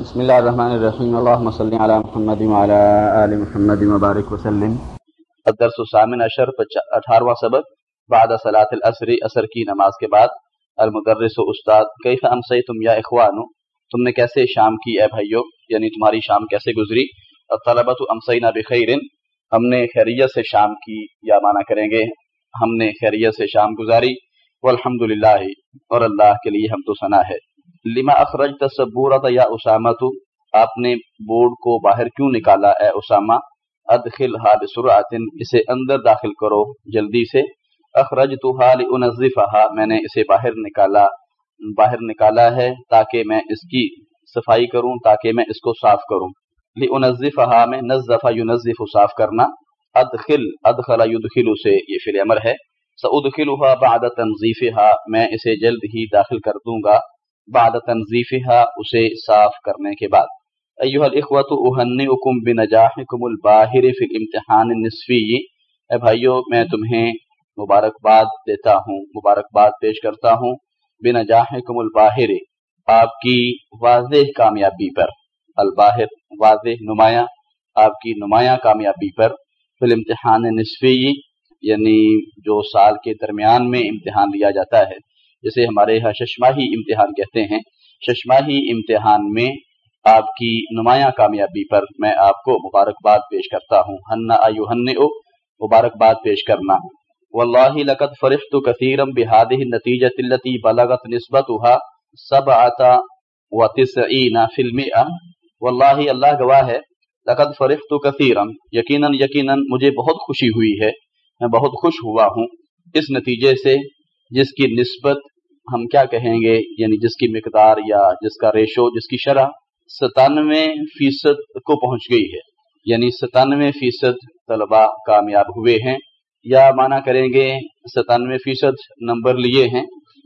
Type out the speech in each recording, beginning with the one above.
بسم اللہ الرحمن الرحیم۔ اللہم صلی علی محمد وعلی آل محمد مبارک وسلم۔ الدرس الثامن عشر اٹھارواں سبق۔ بعد صلاة العصر، عصر کی نماز کے بعد۔ المدرس و استاد، کیف امسیتم یا اخوانو؟ تم نے کیسے شام کی اے بھائیو؟ یعنی تمہاری شام کیسے گزری؟ الطلبت امسینا بخیر۔ ہم نے خیریت سے شام کی، یا معنی کریں گے، ہم نے خیریت سے شام گزاری۔ والحمدللہ۔ اور اللہ کے لیے ہم تو ثنا ہے۔ لما اخرج تصبورت یا اسامہ تو؟ آپ نے بورڈ کو باہر کیوں نکالا؟ اے اسامہ ادخل حال سرعت اسے اندر داخل کرو جلدی سے۔ اخرج تو حال میں نے اسے باہر نکالا باہر نکالا ہے تاکہ میں اس کی صفائی کروں، تاکہ میں اس کو صاف کروں۔ لانزفہا میں نزف ینزف صاف کرنا۔ ادخل ادخل یدخل سے، یہ فعل امر ہے۔ سادخلها بعد تنظیفها میں اسے جلد ہی داخل کر دوں گا۔ بعد تنظیفها اسے صاف کرنے کے بعد۔ ایوہ الاخوة، اہنئکم بنجاحکم الباہر فی الامتحان النصفی۔ اے بھائیو، میں تمہیں مبارکباد دیتا ہوں، مبارکباد پیش کرتا ہوں بنجاحکم الباہر، آپ کی واضح کامیابی پر۔ الباہر، واضح نمایاں، آپ کی نمایاں کامیابی پر۔ فی الامتحان نصفی یعنی جو سال کے درمیان میں امتحان لیا جاتا ہے۔ جسے ہمارے یہاں ششماہی امتحان کہتے ہیں۔ ششماہی امتحان میں آپ کی نمایاں کامیابی پر میں آپ کو مبارکباد پیش کرتا ہوں۔ ہن ایو ہن او مبارکباد پیش کرنا۔ واللہ لقد فرحت کثیرا بهذه النتیجة التي بلغت نسبتها سبعة وتسعين في المئة واللہ اللہ گواہ ہے، لقد فرحت کثیرا یقینا یقینا مجھے بہت خوشی ہوئی ہے، میں بہت خوش ہوا ہوں۔ اس نتیجے سے جس کی نسبت ہم کیا کہیں گے؟ یعنی جس کی مقدار یا جس کا ریشو، جس کی شرح ستانوے فیصد کو پہنچ گئی ہے۔ یعنی ستانوے فیصد طلباء کامیاب ہوئے ہیں۔ یا مانا کریں گے ستانوے فیصد نمبر لیے ہیں۔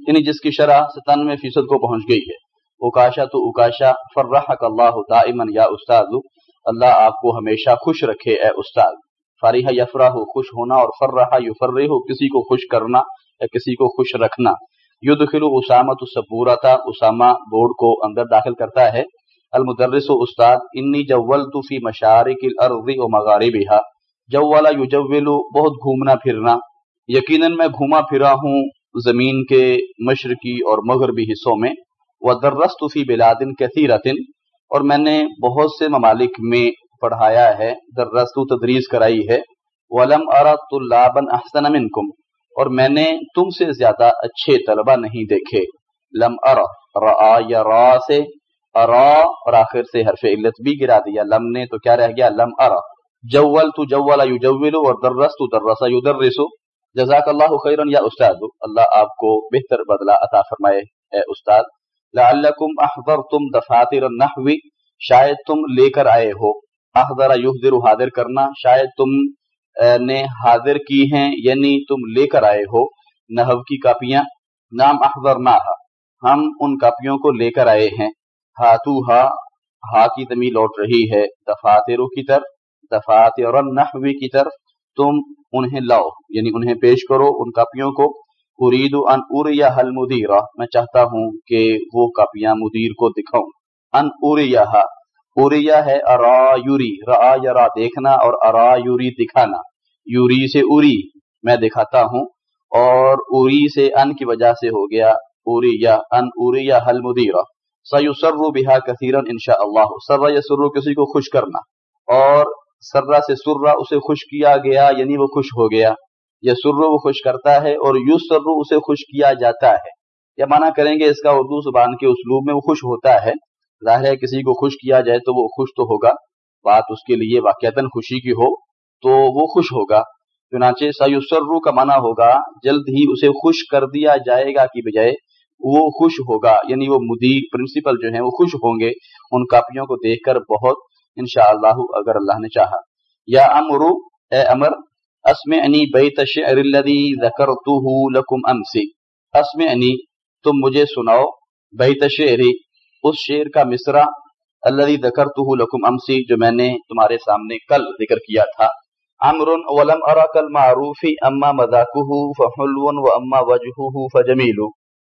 یعنی جس کی شرح ستانوے فیصد کو پہنچ گئی ہے۔ اوکاشا تو اوکاشا فرحق اللہ دائمن یا استاد، اللہ آپ کو ہمیشہ خوش رکھے، اے استاد۔ فارحہ یفراہ خوش ہونا اور فرحہ یفرح کسی کو خوش کرنا یا کسی کو خوش رکھنا۔ یدخل اسامہ تو سبورا تھا اسامہ بورڈ کو اندر داخل کرتا ہے۔ المدرس و استاد، انی جول تو فی مشارق الارض و مغاربها جوالا یجول، بہت گھومنا پھرنا۔ یقیناً میں گھوما پھرا ہوں زمین کے مشرقی اور مغربی حصوں میں۔ وہ درست فی بلادن کثیرتن اور میں نے بہت سے ممالک میں پڑھایا ہے، درست تدریس کرائی ہے۔ ولم ارى طلابا احسن منکم۔ اور میں نے تم سے زیادہ اچھے طلبہ نہیں دیکھے۔ لم ارا را یا را سے، ارا اور آخر سے حرف علت بھی گرا دیا۔ لم نے تو کیا رہ گیا؟ لم ارا۔ جول تو جولا یجول اور درس تو درسا یدرسو جزاک اللہ خیرن یا استاد۔ اللہ آپ کو بہتر بدلہ عطا فرمائے۔ اے استاد، لعلکم احضرتم دفاتر النحو، شاید تم لے کر آئے ہو۔ احضر یحضر حاضر کرنا، شاید تم نے حاضر کی ہیں یعنی تم لے کر آئے ہو، نحو کی کاپیاں، نام احضر نہ ہم ان کاپیوں کو لے کر آئے ہیں۔ ہاتھو ہا ہا کی تمی لوٹ رہی ہے دفاتروں کی طرف، دفاتر نحوی کی طرف، تم انہیں لاؤ یعنی انہیں پیش کرو ان کاپیوں کو۔ ارید ان اریا حل مدیرہ میں چاہتا ہوں کہ وہ کاپیاں مدیر کو دکھاؤں۔ ان اریا اریا ہے، ارا یوری را یا را دیکھنا اور ارا یوری دکھانا۔ یوری سے اری میں دکھاتا ہوں اور اری سے ان کی وجہ سے ہو گیا اوری یا ان اوری یا حل مدیرہ سیسرو بہا کثیرن انشاء اللہ سرہ یا سرو کسی کو خوش کرنا۔ اور سرہ سے سرہ اسے خوش کیا گیا یعنی وہ خوش ہو گیا۔ یا سرو وہ خوش کرتا ہے اور یو سرو اسے خوش کیا جاتا ہے۔ یا مانا کریں گے اس کا اردو زبان کے اسلوب میں وہ خوش ہوتا ہے۔ ظاہر ہے کسی کو خوش کیا جائے تو وہ خوش تو ہوگا۔ بات اس کے لیے واقعتاً خوشی کی ہو۔ تو وہ خوش ہوگا۔ چنانچہ سیسرو کا معنی ہوگا، جلد ہی اسے خوش کر دیا جائے گا کی بجائے وہ خوش ہوگا۔ یعنی وہ مدیر، پرنسپل جو ہیں وہ خوش ہوں گے ان کاپیوں کو دیکھ کر بہت انشاءاللہ اگر اللہ نے چاہا۔ یا امرو، اے امر اسم انی بیت شعر الذی ذکرتہ لکم امسی۔ اسم انی تم مجھے سناؤ، بیت شعری اس شعر کا مصرع، الذی ذکرتہ لکم امسی، جو میں نے تمہارے سامنے کل ذکر کیا تھا۔ امر ولم اراك المعروف اما مذاقه فحلو واما وجهه فجميل.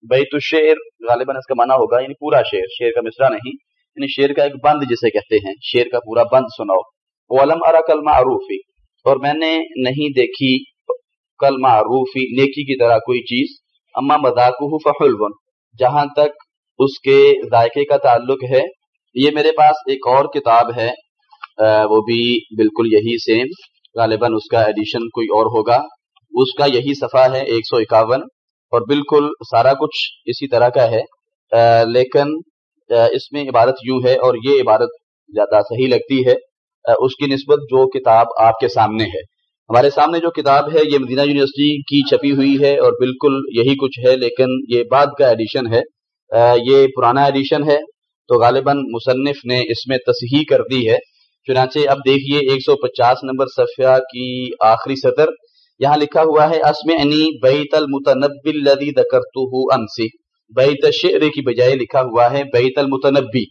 بیت الشعر، غالبا اس کا معنی ہوگا یعنی پورا شعر شعر کا مصرع نہیں یعنی شیر کا ایک بند جسے کہتے ہیں شیر کا پورا بند سناؤ. علم ارا کل معروفی اور میں نے نہیں دیکھی کل معروفی نیکی کی طرح کوئی چیز اما مذاق فحلون جہاں تک اس کے ذائقے کا تعلق ہے. یہ میرے پاس ایک اور کتاب ہے وہ بھی بالکل یہی سیم غالباً اس کا ایڈیشن کوئی اور ہوگا۔ اس کا یہی صفحہ ہے ایک سو اکاون اور بالکل سارا کچھ اسی طرح کا ہے۔ لیکن اس میں عبارت یوں ہے اور یہ عبارت زیادہ صحیح لگتی ہے۔ اس کی نسبت جو کتاب آپ کے سامنے ہے۔ ہمارے سامنے جو کتاب ہے، یہ مدینہ یونیورسٹی کی چھپی ہوئی ہے اور بالکل یہی کچھ ہے، لیکن یہ بعد کا ایڈیشن ہے۔ یہ پرانا ایڈیشن ہے۔ تو غالباً مصنف نے اس میں تصحیح کر دی ہے۔ چنانچہ اب دیکھیے ایک سو پچاس نمبر صفحہ کی آخری سطر۔ یہاں لکھا ہوا ہے اسم انی بیت المتنبی الذی ذکرتہ امسی بیت شعر کی بجائے لکھا ہوا ہے، بیت المتنبی۔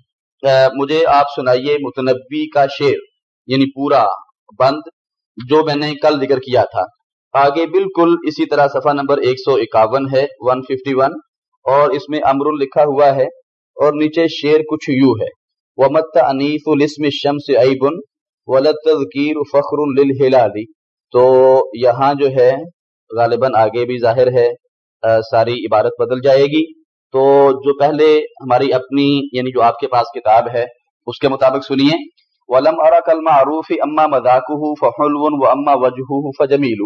مجھے آپ سنائیے متنبی کا شعر یعنی پورا بند، جو میں نے کل ذکر کیا تھا۔ آگے بالکل اسی طرح صفحہ نمبر ایک سو اکاون ہے ون ففٹی ون اور اس میں امر لکھا ہوا ہے، اور نیچے شیر کچھ یوں ہے۔ ومت انیف الاسم الشمس عیبن ولت تذکیر فخر للہلالی تو یہاں جو ہے، غالباً آگے بھی ظاہر ہے ساری عبارت بدل جائے گی۔ تو جو پہلے ہماری اپنی یعنی جو آپ کے پاس کتاب ہے، اس کے مطابق سنیے۔ ولم ارا کل معروف اما مذاق فحلون و اما وجہ فجمیل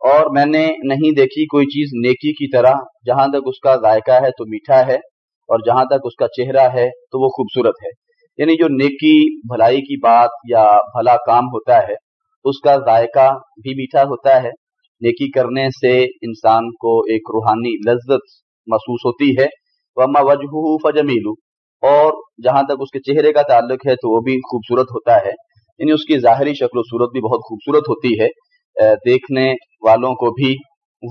اور میں نے نہیں دیکھی کوئی چیز نیکی کی طرح۔ جہاں تک اس کا ذائقہ ہے تو میٹھا ہے، اور جہاں تک اس کا چہرہ ہے تو وہ خوبصورت ہے۔ یعنی جو نیکی، بھلائی کی بات یا بھلا کام ہوتا ہے، اس کا ذائقہ بھی میٹھا ہوتا ہے۔ نیکی کرنے سے انسان کو ایک روحانی لذت محسوس ہوتی ہے۔ وما وجہ فجمیل اور جہاں تک اس کے چہرے کا تعلق ہے، تو وہ بھی خوبصورت ہوتا ہے۔ یعنی اس کی ظاہری شکل و صورت بھی بہت خوبصورت ہوتی ہے۔ دیکھنے والوں کو بھی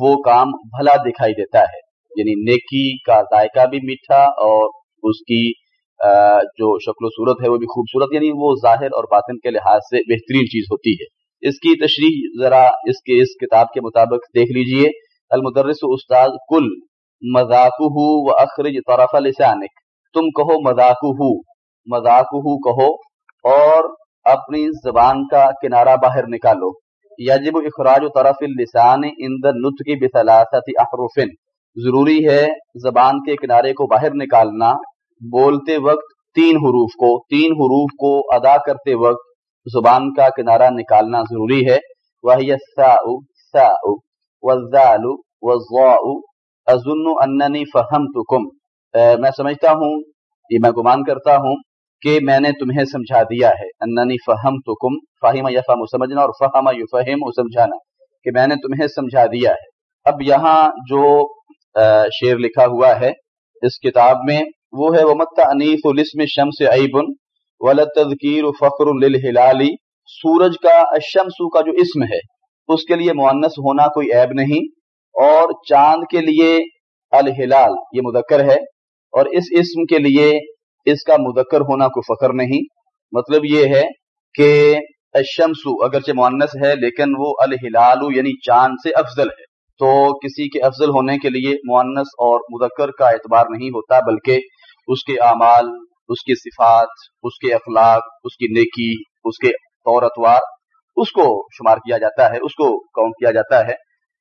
وہ کام بھلا دکھائی دیتا ہے۔ یعنی نیکی کا ذائقہ بھی میٹھا اور اس کی جو شکل و صورت ہے وہ بھی خوبصورت یعنی وہ ظاہر اور باطن کے لحاظ سے بہترین چیز ہوتی ہے۔ اس کی تشریح ذرا اس کے، اس کتاب کے مطابق دیکھ لیجیے۔ المدرس استاد کل مذاق و اخرج طرف لسانک۔ تم کہو مذاق ہو مذاق کہو اور اپنی زبان کا کنارہ باہر نکالو۔ یجب اخراج و طرف السان اندر نطق بثلاثت احرف۔ ضروری ہے زبان کے کنارے کو باہر نکالنا۔ بولتے وقت تین حروف کو، تین حروف کو ادا کرتے وقت زبان کا کنارہ نکالنا ضروری ہے۔ وہی اننی فہمتکم میں سمجھتا ہوں، یہ میں گمان کرتا ہوں کہ میں نے تمہیں سمجھا دیا ہے۔ اننی فہمتکم فاہم یفہم سمجھنا اور فہم یفہم سمجھانا کہ میں نے تمہیں سمجھا دیا ہے۔ اب یہاں جو شعر لکھا ہوا ہے، اس کتاب میں وہ ہے ومت انیف الاسم شمس عیبن ولت تذکیر فخر للہلالی سورج کا، الشمس کا جو اسم ہے، اس کے لیے معنس ہونا کوئی عیب نہیں۔ اور چاند کے لیے الہلال یہ مذکر ہے۔ اور اس اسم کے لیے اس کا مذکر ہونا کوئی فخر نہیں۔ مطلب یہ ہے کہ الشمس اگرچہ معنس ہے، لیکن وہ الہلال یعنی چاند سے افضل ہے۔ تو کسی کے افضل ہونے کے لیے معنس اور مذکر کا اعتبار نہیں ہوتا، بلکہ اس کے اعمال، اس کی صفات، اس کے اخلاق، اس کی نیکی، اس کے طور اتوار اس کو شمار کیا جاتا ہے، اس کو کاؤنٹ کیا جاتا ہے۔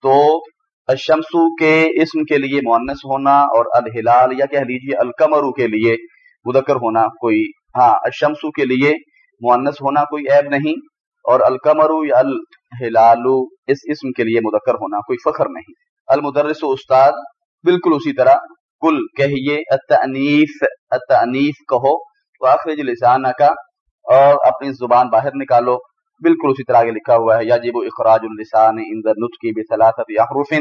تو الشمسو کے اسم کے لیے معنس ہونا اور الہلال، یا کہہ لیجیے الکمرو کے لیے مدکر ہونا کوئی ہاں الشمسو کے لیے معنس ہونا کوئی عیب نہیں اور الکمرو یا الہلالو اس اسم کے لیے مدکر ہونا کوئی فخر نہیں۔ المدرس و استاد بالکل اسی طرح کل کہیے التعنیف التعنیف کہو واخرج لسانہ کا، اور اپنی زبان باہر نکالو، بالکل اسی طرح کے لکھا ہوا ہے، یجب اخراج اللسان عند النطق بثلاثه احرف،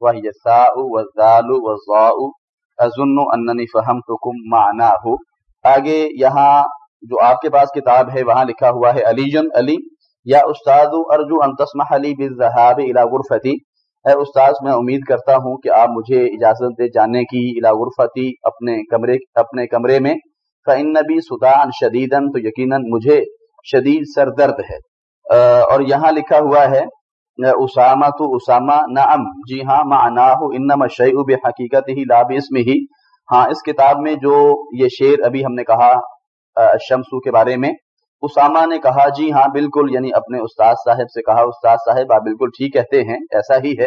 وهي الساء والذال والظاء اظن انني فهمتكم معناه۔ آگے یہاں جو آپ کے پاس کتاب ہے، وہاں لکھا ہوا ہے، علی جن، علی، یا استاد، ارجو ان تسمح لي بالذهاب الى غرفتي اے استاذ، میں امید کرتا ہوں کہ آپ مجھے اجازت دے جانے کی الا غرفتی اپنے کمرے اپنے کمرے میں۔ فن نبی سدان شدیدن تو یقیناً مجھے شدید سر درد ہے۔ اور یہاں لکھا ہوا ہے اسامہ تو اسامہ، نعم جی ہاں معنا انما شیء بحقیقت ہی لاب اس میں ہی ہاں اس کتاب میں جو یہ شعر ابھی ہم نے کہا شمسو کے بارے میں اسامہ نے کہا جی ہاں بالکل. یعنی اپنے استاد صاحب سے کہا استاد صاحب، آپ بالکل ٹھیک کہتے ہیں، ایسا ہی ہے۔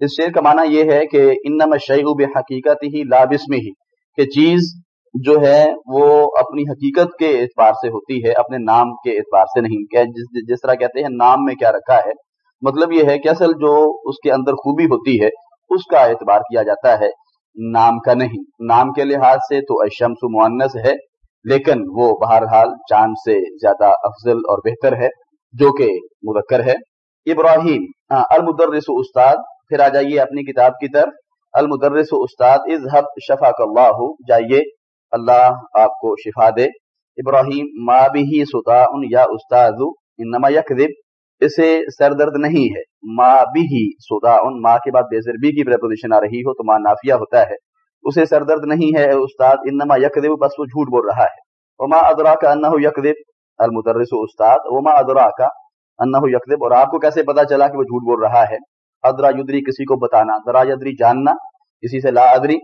اس شعر کا معنی یہ ہے کہ انم شعیب حقیقت ہی لابس میں ہی کہ چیز جو ہے وہ اپنی حقیقت کے اعتبار سے ہوتی ہے، اپنے نام کے اعتبار سے نہیں۔ کہ جس جس طرح کہتے ہیں، نام میں کیا رکھا ہے مطلب یہ ہے کہ اصل جو اس کے اندر خوبی ہوتی ہے، اس کا اعتبار کیا جاتا ہے نام کا نہیں۔ نام کے لحاظ سے تو اشمس معنس ہے لیکن وہ بہرحال چاند سے زیادہ افضل اور بہتر ہے، جو کہ مذکر ہے۔ ابراہیم المدرس استاد، پھر آ جائیے اپنی کتاب کی طرف۔ المدرس استاد اظہب شفا اللہ، جائیے۔ اللہ آپ کو شفا دے۔ ابراہیم، ما بھی ستا ان یا استاد انما یکذب۔ اسے سر درد نہیں ہے۔ ما بھی سدا ان ماں کے بعد بے بھی کی پریپوزیشن آ رہی ہو تو ماں نافیہ ہوتا ہے۔ اسے سر درد نہیں ہے استاد، انما یکذب، بس وہ جھوٹ بول رہا ہے۔ وما ادرا کا انہ یکذب؟ المدرس استاد، وما ادرا کا انہ یکذب؟ اور آپ کو کیسے پتا چلا کہ وہ جھوٹ بول رہا ہے؟ ادرا یدری، کسی کو بتانا۔ درا یدری، جاننا کسی سے لا ادری۔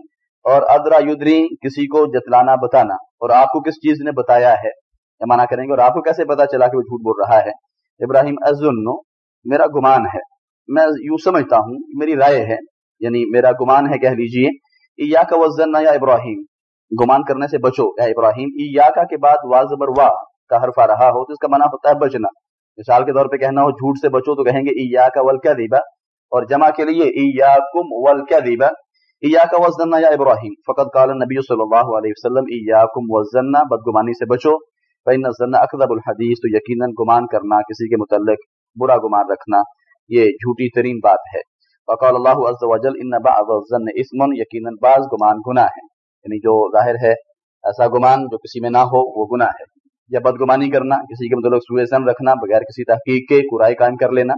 اور ادرا یدری، کسی کو جتلانا، بتانا۔ اور آپ کو کس چیز نے بتایا ہے؟ یا مانا کریں گے۔ اور آپ کو کیسے پتا چلا کہ وہ جھوٹ بول رہا ہے؟ ابراہیم ازن میرا گمان ہے۔ میں یوں سمجھتا ہوں، میری رائے ہے یعنی میرا گمان ہے، کہہ لیجیے۔ یا کا وزن یا ابراہیم۔ گمان کرنے سے بچو یا ابراہیم ای کا کے بعد واضبر وا کا حرف آ رہا ہو، تو اس کا منع ہوتا ہے بچنا۔ مثال کے طور پہ کہنا ہو، جھوٹ سے بچو تو کہیں گے ای یا کا ول کیا دیبا اور جمع کے لیے ای یا کم ول کیا دیبا کا وزن یا ابراہیم۔ فقط قال نبی صلی اللہ علیہ وسلم ای کم وزن بدگمانی سے بچو۔ فإن الظن اکذب الحدیث، تو یقیناً گمان کرنا، کسی کے متعلق برا گمان رکھنا، یہ جھوٹی ترین بات ہے۔ وقال اللہ عز وجل ان بعض الظن اسم یقیناً بعض گمان گناہ ہے یعنی جو ظاہر ہے، ایسا گمان جو کسی میں نہ ہو، وہ گناہ ہے۔ یا بدگمانی کرنا، کسی کے متعلق سوئے سن رکھنا، بغیر کسی تحقیق کے قرائے قائم کر لینا۔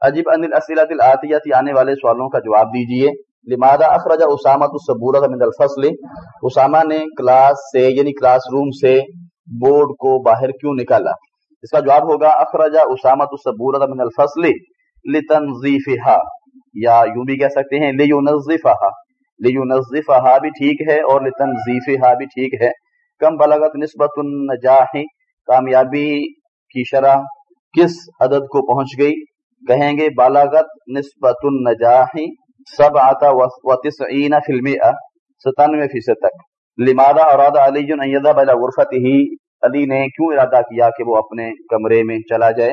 عجیب ان الاسئلۃ الاتیہ آنے والے سوالوں کا جواب دیجیے۔ لماذا اخرج اسامہ الصبورہ من الفصل؟ اسامہ نے کلاس سے یعنی کلاس روم سے بورڈ کو باہر کیوں نکالا؟ اس کا جواب ہوگا، اخرج اسامہ الصبورہ من الفصل لتنظیفها یا یوں بھی کہہ سکتے ہیں لیونظفها لیونظفها بھی ٹھیک ہے اور لتنظیفها بھی ٹھیک ہے۔ کم بلغت نسبت النجاح۔ کامیابی کی شرح کس عدد کو پہنچ گئی؟ کہیں گے بالاغت نسبت النجاح سبعت و تسعین فی المئہ ستانوے فیصد تک۔ لماذا اراد علی ان یذهب الى غرفته؟ علی نے کیوں ارادہ کیا کہ وہ اپنے کمرے میں چلا جائے؟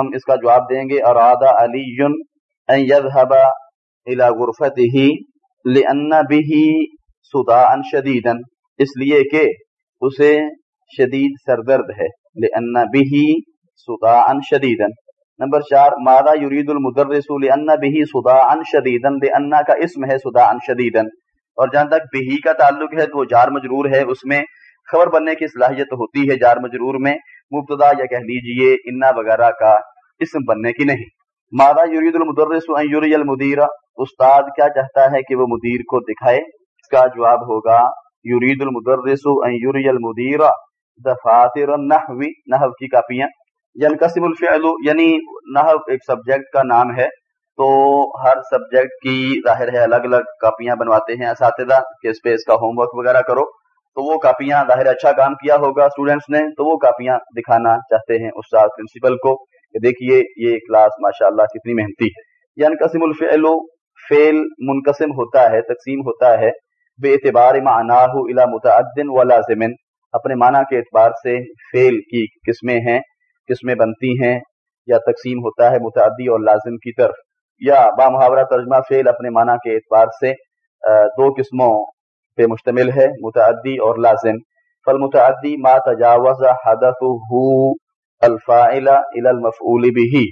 ہم اس کا جواب دیں گے، اراد علی ان یذهب الى غرفته لأن به صداعا شدیدا اس لیے کہ اسے شدید سردرد ہے. لأن به صداعا شدیدا. نمبر چار، ماذا يريد المدرس لأن به صداعا شدیدا؟ لأن کا اسم ہے صداعا شدیدا. اور جہاں تک به کا تعلق ہے تو وہ جار مجرور ہے. اس میں خبر بننے کی صلاحیت ہوتی ہے جار مجرور میں. مبتدا یا کہہ لیجیے، انا وغیرہ کا اسم بننے کی نہیں. ماذا يريد المدرس ان يري المدير استاد کیا چاہتا ہے کہ وہ مدیر کو دکھائے؟ اس کا جواب ہوگا، یرید المدرس ان یری المدیر دفاتر النحو، نحو کی کاپیاں۔ ینقسم الفعل یعنی نحو ایک سبجیکٹ کا نام ہے، تو ہر سبجیکٹ کی ظاہر ہے الگ الگ کاپیاں بنواتے ہیں۔ اساتذہ، کہ اس پہ اس کا ہوم ورک وغیرہ کرو، تو وہ کاپیاں ظاہر اچھا کام کیا ہوگا اسٹوڈینٹس نے، تو وہ کاپیاں دکھانا چاہتے ہیں استاد پرنسپل کو۔ کہ دیکھیے یہ کلاس ماشاءاللہ کتنی محنتی ہے۔ یعنی ینقسم الفعل فیل منقسم ہوتا ہے، تقسیم ہوتا ہے۔ بے اعتبار معناہ الا متعدن و لازمن اپنے معنی کے اعتبار سے فیل کی قسمیں ہیں قسمیں بنتی ہیں، یا تقسیم ہوتا ہے متعدی اور لازم کی طرف۔ یا با محاورہ ترجمہ فیل اپنے معنی کے اعتبار سے دو قسموں پہ مشتمل ہے، متعدی اور لازم۔ فالمتعدی ما تجاوز حدثه الفاعل الى المفعول به.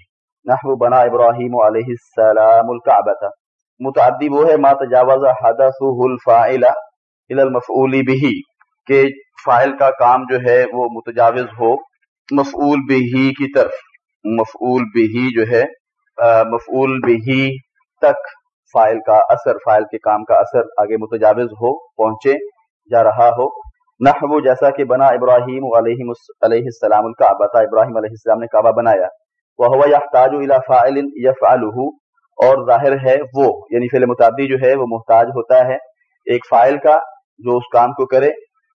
نحو بنا ابراہیم علیہ السلام الكعبہ متعدی وہ ہے، ما تجاوز حدثه الفاعل الى المفعول به، کہ فاعل کا کام جو ہے وہ متجاوز ہو، مفعول به کی طرف، مفعول به جو ہے مفعول به تک فائل کا اثر فائل کے کام کا اثر آگے متجاوز ہو، پہنچے جا رہا ہو۔ نحو جیسا کہ بنا ابراہیم علیہ علیہ السلام الکعبہ ابراہیم علیہ السلام نے کعبہ بنایا۔ وہ یحتاج الى فاعل يفعله اور ظاہر ہے وہ یعنی فعل متعدی جو ہے وہ محتاج ہوتا ہے ایک فائل کا جو اس کام کو کرے۔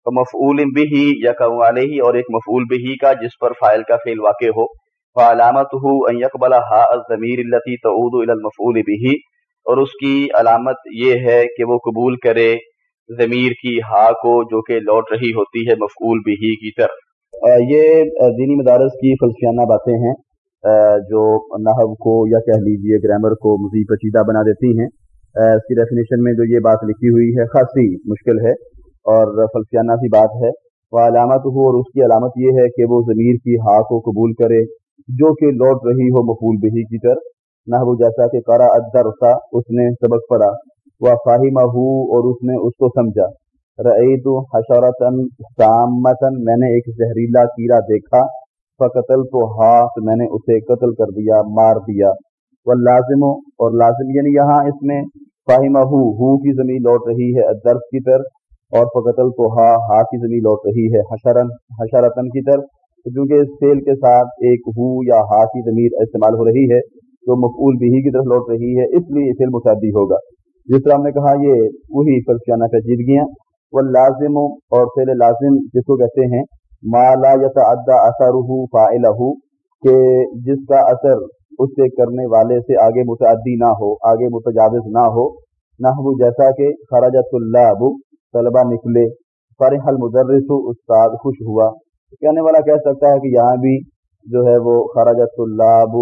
مفعول بھی یا علیہ، اور ایک مفعول بھی کا جس پر فائل کا فعل واقع ہو۔ علامت ہو یکبل ہا ضمیر التی تعود الى المفعول بھی اور اس کی علامت یہ ہے کہ وہ قبول کرے۔ ضمیر کی ہا کو جو کہ لوٹ رہی ہوتی ہے مفعول بھی کی طرف یہ دینی مدارس کی فلسفیانہ باتیں ہیں۔ جو نحو کو یا کہہ لیجیے گرامر کو مزید پچیدہ بنا دیتی ہیں۔ اس کی ڈیفینیشن میں جو یہ بات لکھی ہوئی ہے خاصی مشکل ہے اور فلسفیانہ سی بات ہے۔ وہ علامت ہو اور اس کی علامت یہ ہے کہ وہ ضمیر کی ہا کو قبول کرے، جو کہ لوٹ رہی ہو مقبول بہی کی طرف نہ وہ جیسا کہ کرا ادرسا اس نے سبق پڑھا۔ وہ فاہمہ اور اس نے اس کو سمجھا۔ رعید حشرتن سامتن میں نے ایک زہریلا کیڑا دیکھا فقتل تو ہاتھ میں نے اسے قتل کر دیا، مار دیا۔ وہ لازم اور لازم یعنی یہاں اس میں فاہمہ ہو ہو کی زمین لوٹ رہی ہے ادرس کی طرف، اور فقتل تو ہا ہا کی زمین لوٹ رہی ہے حشرن حشرتن کی طرف۔ کیونکہ اس فیل کے ساتھ ایک ہو یا ہا کی زمین استعمال ہو رہی ہے، تو مقبول بھی کی طرف لوٹ رہی ہے، اس لیے فیل متعدی ہوگا۔ جس طرح ہم نے کہا یہ وہی فلسفیانہ پیچیدگیاں وہ لازم اور فیل لازم جس کو کہتے ہیں مالا یتعدى اثره فاعله کہ جس کا اثر اس سے کرنے والے سے آگے متعدی نہ ہو، آگے متجاوز نہ ہو، نہ وہ جیسا کہ خراجت اللہ ابو طلبا نکلے، فرح المدرس، استاد خوش ہوا۔ کہنے والا کہہ سکتا ہے کہ یہاں بھی جو ہے وہ خراجت اللہ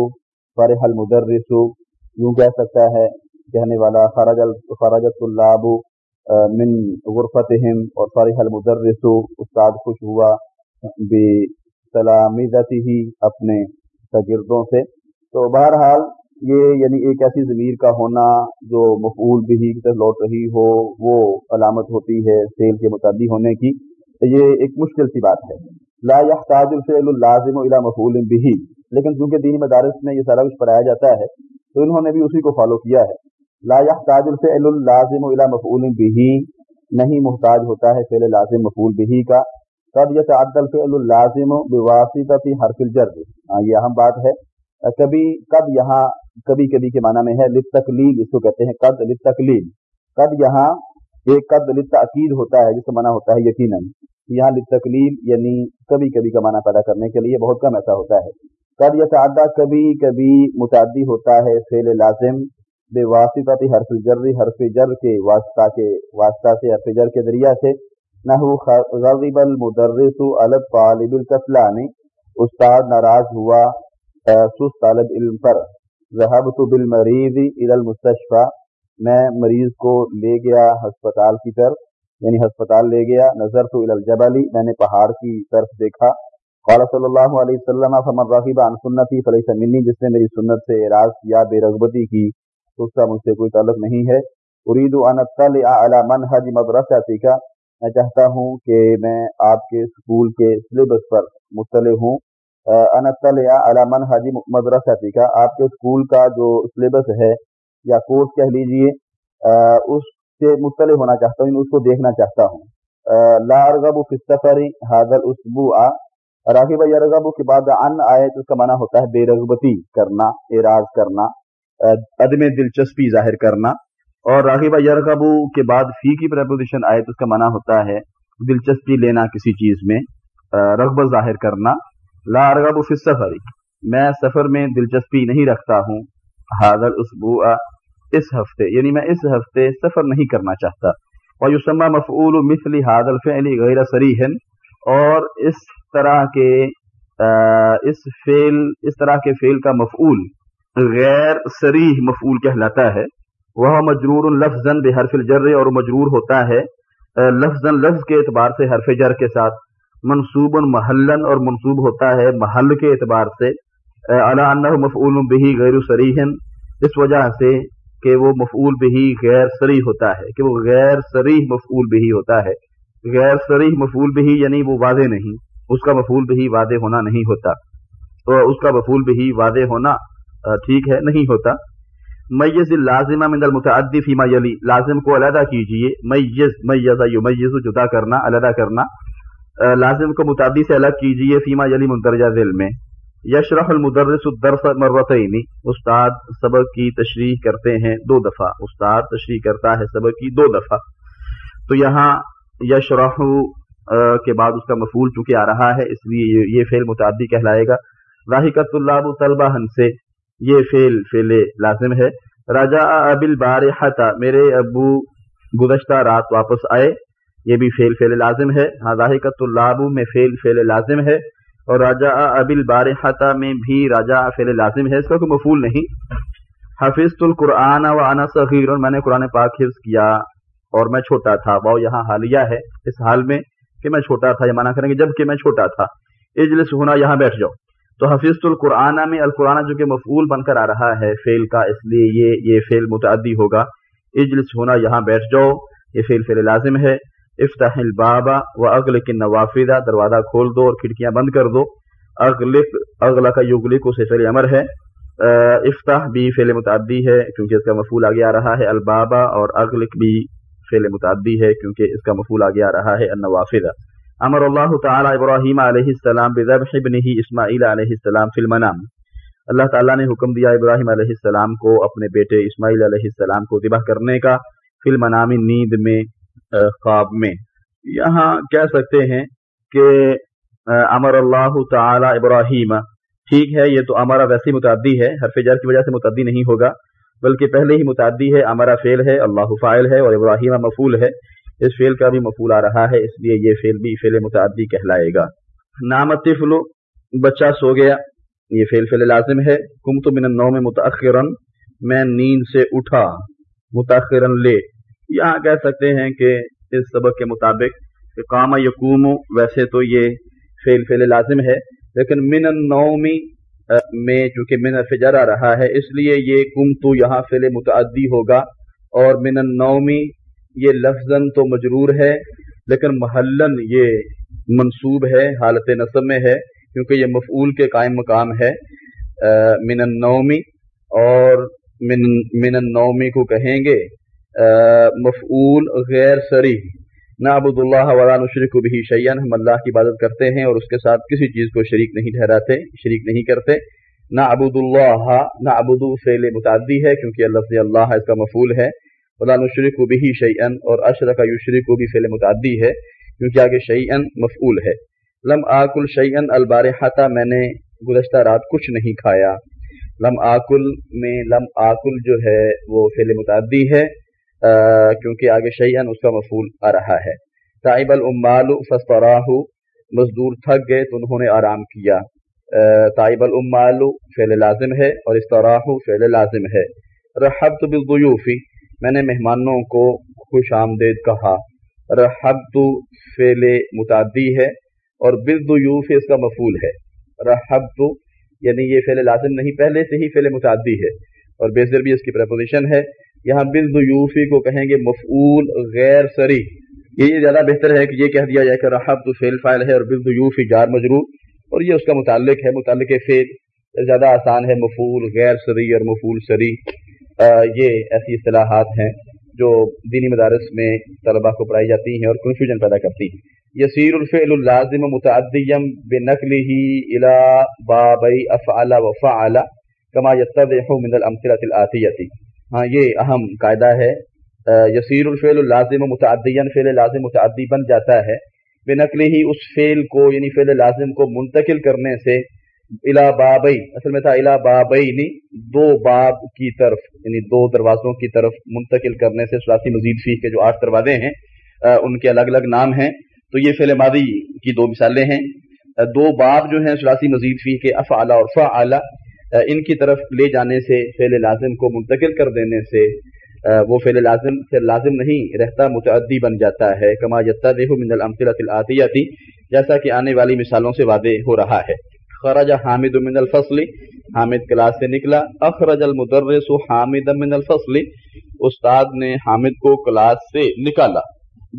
فرح المدرس، یوں کہہ سکتا ہے کہنے والا خراج خراجت اللہ من غرفت اور فرح المدرس، استاد خوش ہوا بے سلامی ہی اپنے شاگردوں سے۔ تو بہرحال یہ یعنی ایک ایسی ضمیر کا ہونا جو مفعول بھی کی طرف لوٹ رہی ہو، وہ علامت ہوتی ہے سیل کے متعدی ہونے کی۔ یہ ایک مشکل سی بات ہے۔ لا يحتاج الفعل اللازم الى مفعول به۔ لیکن چونکہ دینی مدارس میں یہ سارا کچھ پڑھایا جاتا ہے، تو انہوں نے بھی اسی کو فالو کیا ہے۔ لا يحتاج الفعل اللازم الى مفعول به، نہیں محتاج ہوتا ہے فعل لازم مفعول به کا۔ قد يتعدى الفعل اللازم بواسطه حرف الجر۔ ہاں یہ اہم بات ہے۔ کبھی، قد یہاں، کبھی کبھی کے معنی میں ہے لط اس کو کہتے ہیں قد لط قد یہاں ایک قد لط عقید ہوتا ہے، جس کا معنی ہوتا ہے یقیناً۔ یہاں لط یعنی کبھی کبھی کا معنی پیدا کرنے کے لیے بہت کم ایسا ہوتا ہے۔ قد یا تعدہ کبھی کبھی متعدی ہوتا ہے فعل لازم۔ بے واسطہ حرف جر حرف جر کے واسطہ کے واسطہ سے، حرف جر کے ذریعہ سے۔ نہ غضب المدرس الب طالب القسلانی استاد ناراض ہوا سست طالب علم پر۔ ذہب تو بال مریض المستشفہ میں مریض کو لے گیا ہسپتال کی طرف یعنی ہسپتال لے گیا۔ نظر تو الجبلی میں نے پہاڑ کی طرف دیکھا۔ قال صلی اللہ علیہ وسلم، فمن رغب عن سنتی فلیس منی، جس نے میری سنت سے اعراض کیا، بے رغبتی کی۔ تو اس کا مجھ سے کوئی تعلق نہیں ہے۔ ارید ان اطلع علی منهج مدرستی کا میں چاہتا ہوں کہ میں آپ کے اسکول کے سلیبس پر مطلع ہوں۔ علامن حاجی مدرسہ کا آپ کے اسکول کا جو سلیبس ہے یا کورس کہہ لیجیے، اس سے مطلع ہونا چاہتا ہوں، اس کو دیکھنا چاہتا ہوں۔ لا ارغب فی السفر هذا الاسبوع راغب یرغب کے بعد ان آئے تو اس کا معنی ہوتا ہے بے رغبتی کرنا، اعراض کرنا۔ عدم دلچسپی ظاہر کرنا اور راغب یرغب کے بعد فی کی پریپوزیشن آئے تو اس کا معنی ہوتا ہے دلچسپی لینا کسی چیز میں رغبت ظاہر کرنا۔ لا ارغب فی السفر، میں سفر میں دلچسپی نہیں رکھتا ہوں۔ حاضر اسبوع اس ہفتے یعنی میں اس ہفتے سفر نہیں کرنا چاہتا۔ اور یسمى مفعول مثل هذا الفعل غیر صریح، اور اس طرح کے اس فعل، اس طرح کے فعل کا مفعول۔ غیر صریح مفعول کہلاتا ہے. وہ مجرور لفظا بحرف الجر اور مجرور ہوتا ہے. لفظا لفظ کے اعتبار سے حرف جر کے ساتھ. منصوب محلن اور منصوب ہوتا ہے محل کے اعتبار سے. اعلیٰ مفعول بہی غیر سریحن اس وجہ سے کہ وہ مفعول بہی غیر سریح ہوتا ہے، کہ وہ غیر سریح مفعول بہی ہوتا ہے. غیر سریح مفعول بہی یعنی وہ واضح نہیں، اس کا مفعول بہی واضح ہونا نہیں ہوتا. تو اس کا مفعول بہی واضح ہونا ٹھیک ہے، نہیں ہوتا۔ میز لازمہ من المتعدی فیما یلی۔ لازم کو علیحدہ کیجیے۔ میز میز یمیز جدا کرنا، علیحدہ کرنا۔ لازم کو متعدی سے الگ کیجیے فیما یلی مندرجہ ذیل میں۔ یشرح المدرس الدرس مرتین۔ استاد سبق کی تشریح کرتے ہیں دو دفعہ۔ استاد تشریح کرتا ہے سبق کی دو دفعہ۔ تو یہاں یشرح کے بعد اس کا مفول چونکہ آ رہا ہے، اس لیے یہ فعل متعدی کہلائے گا۔ راہکت اللہ طلبہ ہن سے۔ یہ فعل فعل لازم ہے۔ راجا ابل بار میرے ابو گزشتہ رات واپس آئے۔ یہ بھی فعل فعل لازم ہے۔ ہاں راہکت اللہ میں فعل فعل لازم ہے۔ اور راجا ابل بار میں بھی راجا فعل لازم ہے۔ اس کا کوئی مفول نہیں۔ حفظ القرآن و انا صغیر۔ میں نے قرآن پاک حفظ کیا اور میں چھوٹا تھا۔ وہ یہاں حالیہ ہے۔ اس حال میں کہ میں چھوٹا تھا، یہ مانا کریں گے جبکہ میں چھوٹا تھا۔ اجلس ہونا، یہاں بیٹھ جاؤ۔ تو حفیظ القرآن میں القرآن جو کہ مفعول بن کر آ رہا ہے فیل کا، اس لیے یہ یہ فیل متعدی ہوگا۔ اجلس ہونا، یہاں بیٹھ جاؤ، یہ فیل فیل لازم ہے۔ افتح البابا و اغل کی دروازہ کھول دو اور کھڑکیاں بند کر دو۔ اغلق اغلا کا یغلق، اسے فیل امر ہے۔ افتح بھی فیل متعدی ہے، کیونکہ اس کا مفول آگے آ رہا ہے۔ البابا اور اغلق بھی فعل متعدی ہے، کیونکہ اس کا مفول آگے آ رہا ہے۔ النوافذ۔ امر اللہ تعالی ابراہیم علیہ السلام بذبح ابنہ اسماعیل علیہ السلام فی المنام۔ اللہ تعالیٰ نے حکم دیا ابراہیم علیہ السلام کو اپنے بیٹے اسماعیل علیہ السلام کو ذبح کرنے کا فی المنام نیند میں خواب میں۔ یہاں کہہ سکتے ہیں کہ امر اللہ تعالی ابراہیم۔ ٹھیک ہے، یہ تو ہمارا ویسی متعدی ہے، حرف جر کی وجہ سے متعدی نہیں ہوگا، بلکہ پہلے ہی متعدی ہے ہمارا فعل ہے، اللہ فائل ہے اور ابراہیم مفول ہے۔ اس فعل کا بھی مفول آ رہا ہے، اس لیے یہ فعل بھی فعل متعدی کہلائے گا۔ نام طفل بچہ سو گیا۔ یہ فعل فعل لازم ہے۔ کم تو من النوم متاخرن میں نیند سے اٹھا متاخرن لے۔ یہاں کہہ سکتے ہیں کہ اس سبق کے مطابق کام یقوم، ویسے تو یہ فعل فعل لازم ہے، لیکن من النومی میں چونکہ من فجر آ رہا ہے، اس لیے یہ کم تو یہاں فعل متعدی ہوگا اور من النومی یہ لفظ تو مجرور ہے، لیکن محلن یہ منصوب ہے، حالت نصب میں ہے، کیونکہ یہ مفعول کے قائم مقام ہے۔ من النومی اور من من النومی کو کہیں گے مفعول غیر سری۔ نہ ابود اللہ ولا نشرک بھی شیئن ہم اللہ کی عبادت کرتے ہیں اور اس کے ساتھ کسی چیز کو شریک نہیں ٹھہراتے، شریک نہیں کرتے۔ نہ ابود اللہ، نہ ابود فعل متعدی ہے، کیونکہ لفظ اللہ اس کا مفول ہے۔ ولا نشرک بھی شیئن اور اشرک یشرک بھی فعل متعدی ہے، کیونکہ آگے شیئن مفعول ہے۔ لم آکل شیئن البارحہ میں نے گزشتہ رات کچھ نہیں کھایا۔ لم آکل میں، لم آکل جو ہے، وہ فعل متعدی ہے کیونکہ آگے شیئن اس کا مفول آ رہا ہے۔ طائب العمال فستراہ مزدور تھک گئے تو انہوں نے آرام کیا۔ طائب العمال فعل لازم ہے، اور استراح فعل لازم ہے۔ رحبت بالضیوفی میں نے مہمانوں کو خوش آمدید کہا، رحبت فعل متعدی ہے اور بالضیوف اس کا مفول ہے۔ رحبت یعنی یہ فعل لازم نہیں، پہلے سے ہی فعل متعدی ہے۔ اور بیزر بھی اس کی پریپوزیشن ہے۔ یہاں بالضیوفی کو کہیں گے مفعول غیر سری۔ یہ زیادہ بہتر ہے کہ یہ کہہ دیا جائے کہ رحب تو فیل فائل ہے اور بالضیوفی جار مجرور۔ اور یہ اس کا متعلق ہے، متعلق فیل زیادہ آسان ہے مفعول غیر سری اور مفعول سری۔ یہ ایسی اصطلاحات ہیں جو دینی مدارس میں طلباء کو پڑھائی جاتی ہیں اور کنفیوژن پیدا کرتی ہیں۔ یسیر الفعل اللازم متعدیم بنقله الى بابی افعل وفعل كما يتضح من الامثله الاتيه ہاں یہ اہم قاعدہ ہے۔ یسیر الفعل الازم متعدین فعل لازم متعدی بن جاتا ہے۔ بے نقلی ہی اس فعل کو یعنی فعل لازم کو منتقل کرنے سے الا بابئی اصل میں تھا الا بابئی نہیں دو باب کی طرف یعنی دو دروازوں کی طرف منتقل کرنے سے سلاسی مزید فی کے جو آٹھ دروازے ہیں ان کے الگ الگ نام ہیں۔ تو یہ فعل مادی کی دو مثالیں ہیں۔ دو باب جو ہیں سلاسی مزید فی کے اف اعلیٰ اور فا اعلیٰ ان کی طرف لے جانے سے، فعل لازم کو منتقل کر دینے سے وہ فعل لازم پھر لازم نہیں، رہتا متعدی بن جاتا ہے۔ کما جتا دیہو من الامثلۃ العطیتی جیسا کہ آنے والی مثالوں سے واضح ہو رہا ہے۔ خرج حامد من الفصل، حامد کلاس سے نکلا، اخرج المدرس حامد من الفصل، استاد نے حامد کو کلاس سے نکالا،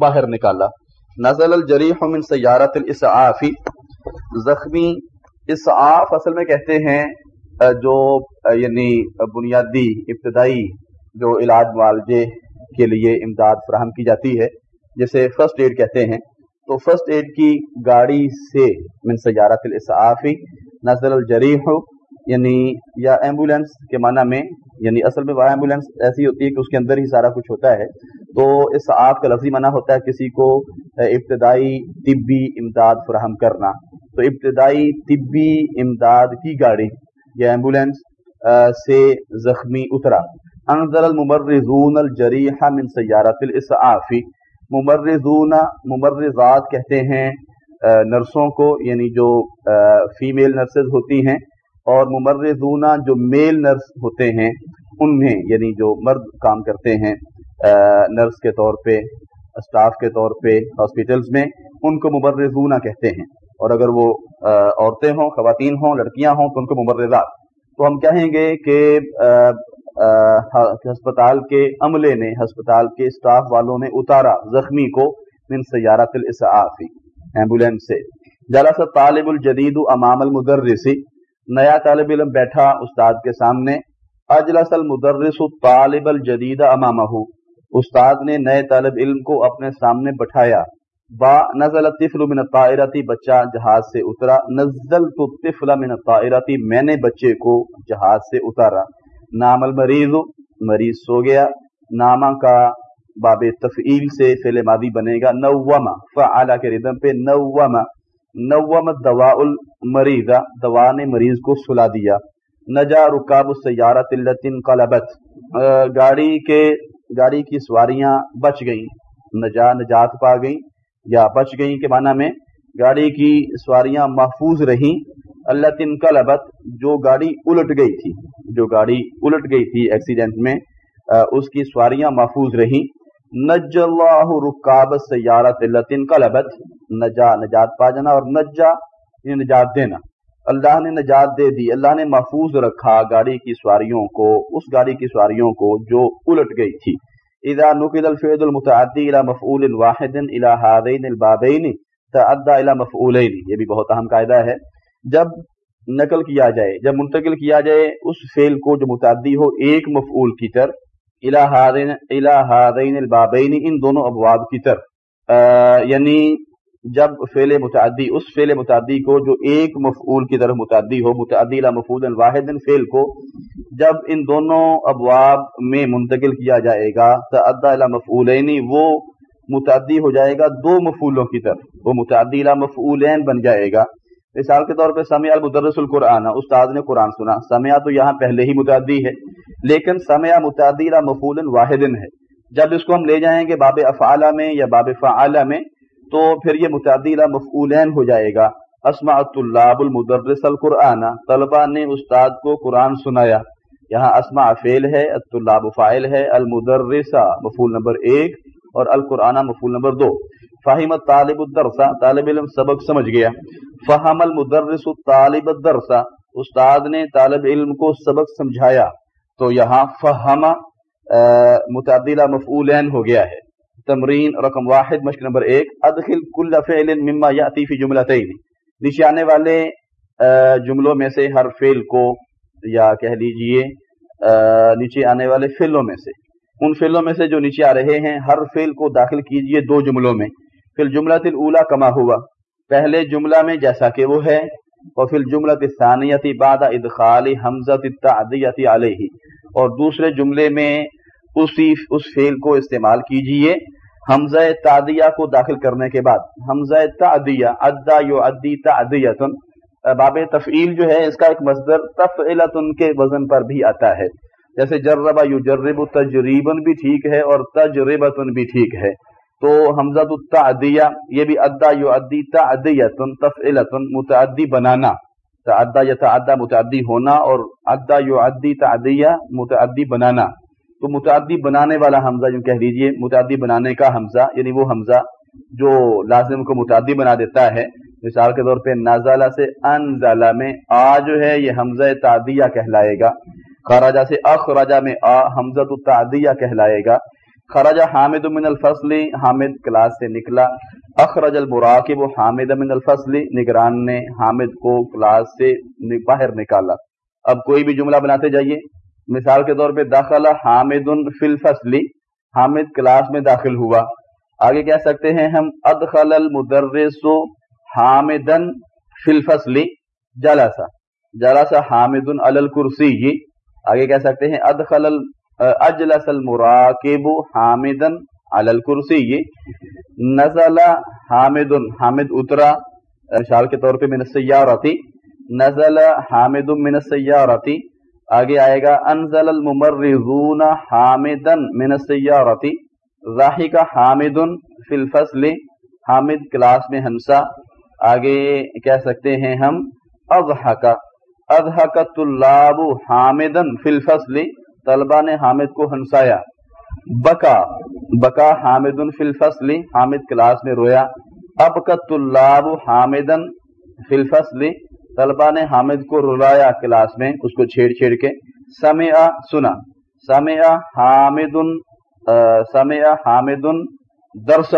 باہر نکالا۔ نزل الجریح من سیارت الاسعاف۔ زخمی اسعاف اصل میں کہتے ہیں، جو یعنی بنیادی، ابتدائی، جو علاج معالجے کے لیے امداد فراہم کی جاتی ہے، جسے فرسٹ ایڈ کہتے ہیں۔ تو فرسٹ ایڈ کی گاڑی سے من سجارت الاسعافی نزل الجریح یعنی یا ایمبولینس کے معنی میں یعنی اصل میں وہ ایمبولینس ایسی ہوتی ہے کہ اس کے اندر ہی سارا کچھ ہوتا ہے۔ تو اس کا لفظی منع ہوتا ہے کسی کو ابتدائی طبی امداد فراہم کرنا۔ تو ابتدائی طبی امداد کی گاڑی یا ایمبولینس سے زخمی اترا۔ انضر الممرضون الجریح من سیارت الاسعافی ممرضون، ممرضات کہتے ہیں نرسوں کو یعنی جو فیمیل نرسز ہوتی ہیں، اور ممرضون جو میل نرس ہوتے ہیں، انہیں یعنی جو مرد کام کرتے ہیں نرس کے طور پہ اسٹاف کے طور پہ ہاسپٹلس میں، ان کو مبرزونہ کہتے ہیں۔ اور اگر وہ عورتیں ہوں، خواتین ہوں، لڑکیاں ہوں، تو ان کو مبرزات تو ہم کہیں گے کہ ہسپتال کے عملے نے، ہسپتال کے اسٹاف والوں نے اتارا زخمی کو من سیارت الاسعافی ایمبولینس سے۔ جلس طالب الجدید امام المدرسی نیا طالب علم بیٹھا استاد کے سامنے۔ اجلس المدرس طالب الجدید امامہ، استاد نے نئے طالب علم کو اپنے سامنے بٹھایا۔ با نزل الطفل من الطائرتی بچہ جہاز سے اترا۔ نزل تو من الطائرتی میں نے بچے کو جہاز سے اتارا۔ نام المریض مریض سو گیا نامہ کا باب تفعیل سے فعل مادی بنے گا۔ نوما فعلا کے ردم پہ نوما نوما دوا المریض دوا نے مریض کو سلا دیا۔ نجا رکاب السیارت اللتن قلبت گاڑی کے، گاڑی کی سواریاں بچ گئیں۔ نجا، نجات پا گئیں یا بچ گئیں کے معنی میں گاڑی کی سواریاں محفوظ رہیں۔ اللہ تن قلبت جو گاڑی الٹ گئی تھی، جو گاڑی الٹ گئی تھی ایکسیڈنٹ میں اس کی سواریاں محفوظ رہیں۔ نج اللہ رکاب سیارت اللہ تن قلبت نجا، نجات پا جانا اور نجا یعنی نجات دینا۔ اللہ نے نجات دے دی، اللہ نے محفوظ رکھا گاڑی کی سواریوں کو، اس گاڑی کی سواریوں کو جو الٹ گئی تھی۔ اذا نقل الفعل المتعدی الى مفعول واحد الى هذين البابين تعدى الى مفعولين یہ بھی بہت اہم قاعدہ ہے۔ جب نقل کیا جائے، جب منتقل کیا جائے، اس فعل کو جو متعدی ہو، ایک مفعول کی طرف الى هذين ان دونوں ابواب کی طرف یعنی جب فعل متعدی، اس فعل متعدی کو جو ایک مفعول کی طرف متعدی ہو، متعدی مفعول واحد فعل کو، جب ان دونوں ابواب میں منتقل کیا جائے گا تو مفعولینی وہ متعدی ہو جائے گا دو مفعولوں کی طرف وہ متعدی مفعولین بن جائے گا مثال کے طور پہ سمیع المدرس القرآن، استاد نے قرآن سنا۔ سمیع تو یہاں پہلے ہی متعدی ہے، لیکن سمیع متعدی مفعول واحد ہے۔ جب اس کو ہم لے جائیں گے باب افعالہ میں یا باب فعالہ میں، تو پھر یہ متعدیلہ مفعولین ہو جائے گا۔ اسماء الطلاب المدرس القرآن طلبہ نے استاد کو قرآن سنایا۔ یہاں اسماء فعل ہے، الطلاب فائل ہے المدرسہ مفعول نمبر ایک اور القرآن مفعول نمبر دو۔ فہم طالب الدرسہ طالب علم سبق سمجھ گیا۔ فہم المدرس طالب الدرسہ استاد نے طالب علم کو سبق سمجھایا۔ تو یہاں فہم متعدلہ مفعولین ہو گیا ہے۔ تمرین رقم واحد، مشق نمبر ایک، ادخل کل فعل مما یاتی فی جملتین۔ نیچے آنے والے جملوں میں سے ہر فعل کو، یا کہہ لیجیے نیچے آنے والے فعلوں میں سے۔ ان فعلوں میں سے جو نیچے آ رہے ہیں، ہر فعل کو داخل کیجیے دو جملوں میں۔ فی الجملہ الاولا کما ہوا۔ پہلے جملہ میں جیسا کہ وہ ہے اور فی الجملہ الثانیہ بعد ادخال حمزہ التعدیہ علیہ۔ اور دوسرے جملے میں، اسی، اس فعل کو استعمال کیجیے حمزہ تعدیہ کو داخل کرنے کے بعد۔ حمزہ تعدیہ ادا یو ادی تعدیتن باب تفعیل جو ہے، اس کا ایک مصدر تفعلتن کے وزن پر بھی آتا ہے۔ جیسے جربا یو جرب تجریبن بھی ٹھیک ہے اور تجربتن بھی ٹھیک ہے۔ تو حمزہ التعدیہ یہ بھی ادا یو ادی تعدیتن تفعلتن متعدی بنانا۔ تعدہ یا تعدہ متعدی ہونا اور ادا یو ادی تعدیہ، متعدی بنانا۔ تو متعدی بنانے والا حمزہ جو کہہ لیجیے متعدی بنانے کا حمزہ یعنی وہ حمزہ جو لازم کو متعدی بنا دیتا ہے۔ مثال کے طور پہ نازالہ سے انزالہ میں آ جو ہے، یہ حمزہ تعدیہ کہلائے گا۔ خراجہ سے اخراجہ میں آ، حمزہ تو تعدیہ کہلائے گا۔ خراجہ حامد من الفصل حامد کلاس سے نکلا۔ اخرج المراقب حامد من الفصل نگران نے حامد کو کلاس سے باہر نکالا۔ اب کوئی بھی جملہ بناتے جائیے۔ مثال کے طور پہ داخلہ حامد فی الفصلی حامد کلاس میں داخل ہوا۔ آگے کہہ سکتے ہیں ہم، ادخل المدرس حامدن فی الفصلی جلسا جلسا حامد علی الکرسی۔ آگے کہہ سکتے ہیں، ادخل اجلس المراقب حامدن علی الکرسی. نزل حامد حامد اترا، مثال کے طور پہ من السیارتی نزل حامد من السیارتی آگے آئے گا، انزل الممرضون حامدن من السیارتی ضاحک حامد فی الفصل. حامد کلاس میں ہنسا. آگے کہہ سکتے ہیں ہم، اضحک. اضحک طلاب حامدن فی الفصل. طلبہ نے حامد کو ہنسایا۔ بکا بکا حامد فی الفصل، حامد کلاس میں رویا۔ اب کا طلاب حامدن فی الفصل۔ طلبہ نے حامد کو رلایا کلاس میں، اس کو چھیڑ چھیڑ کے۔ سمع سنا۔ سمع حامد سمع حامد درسہ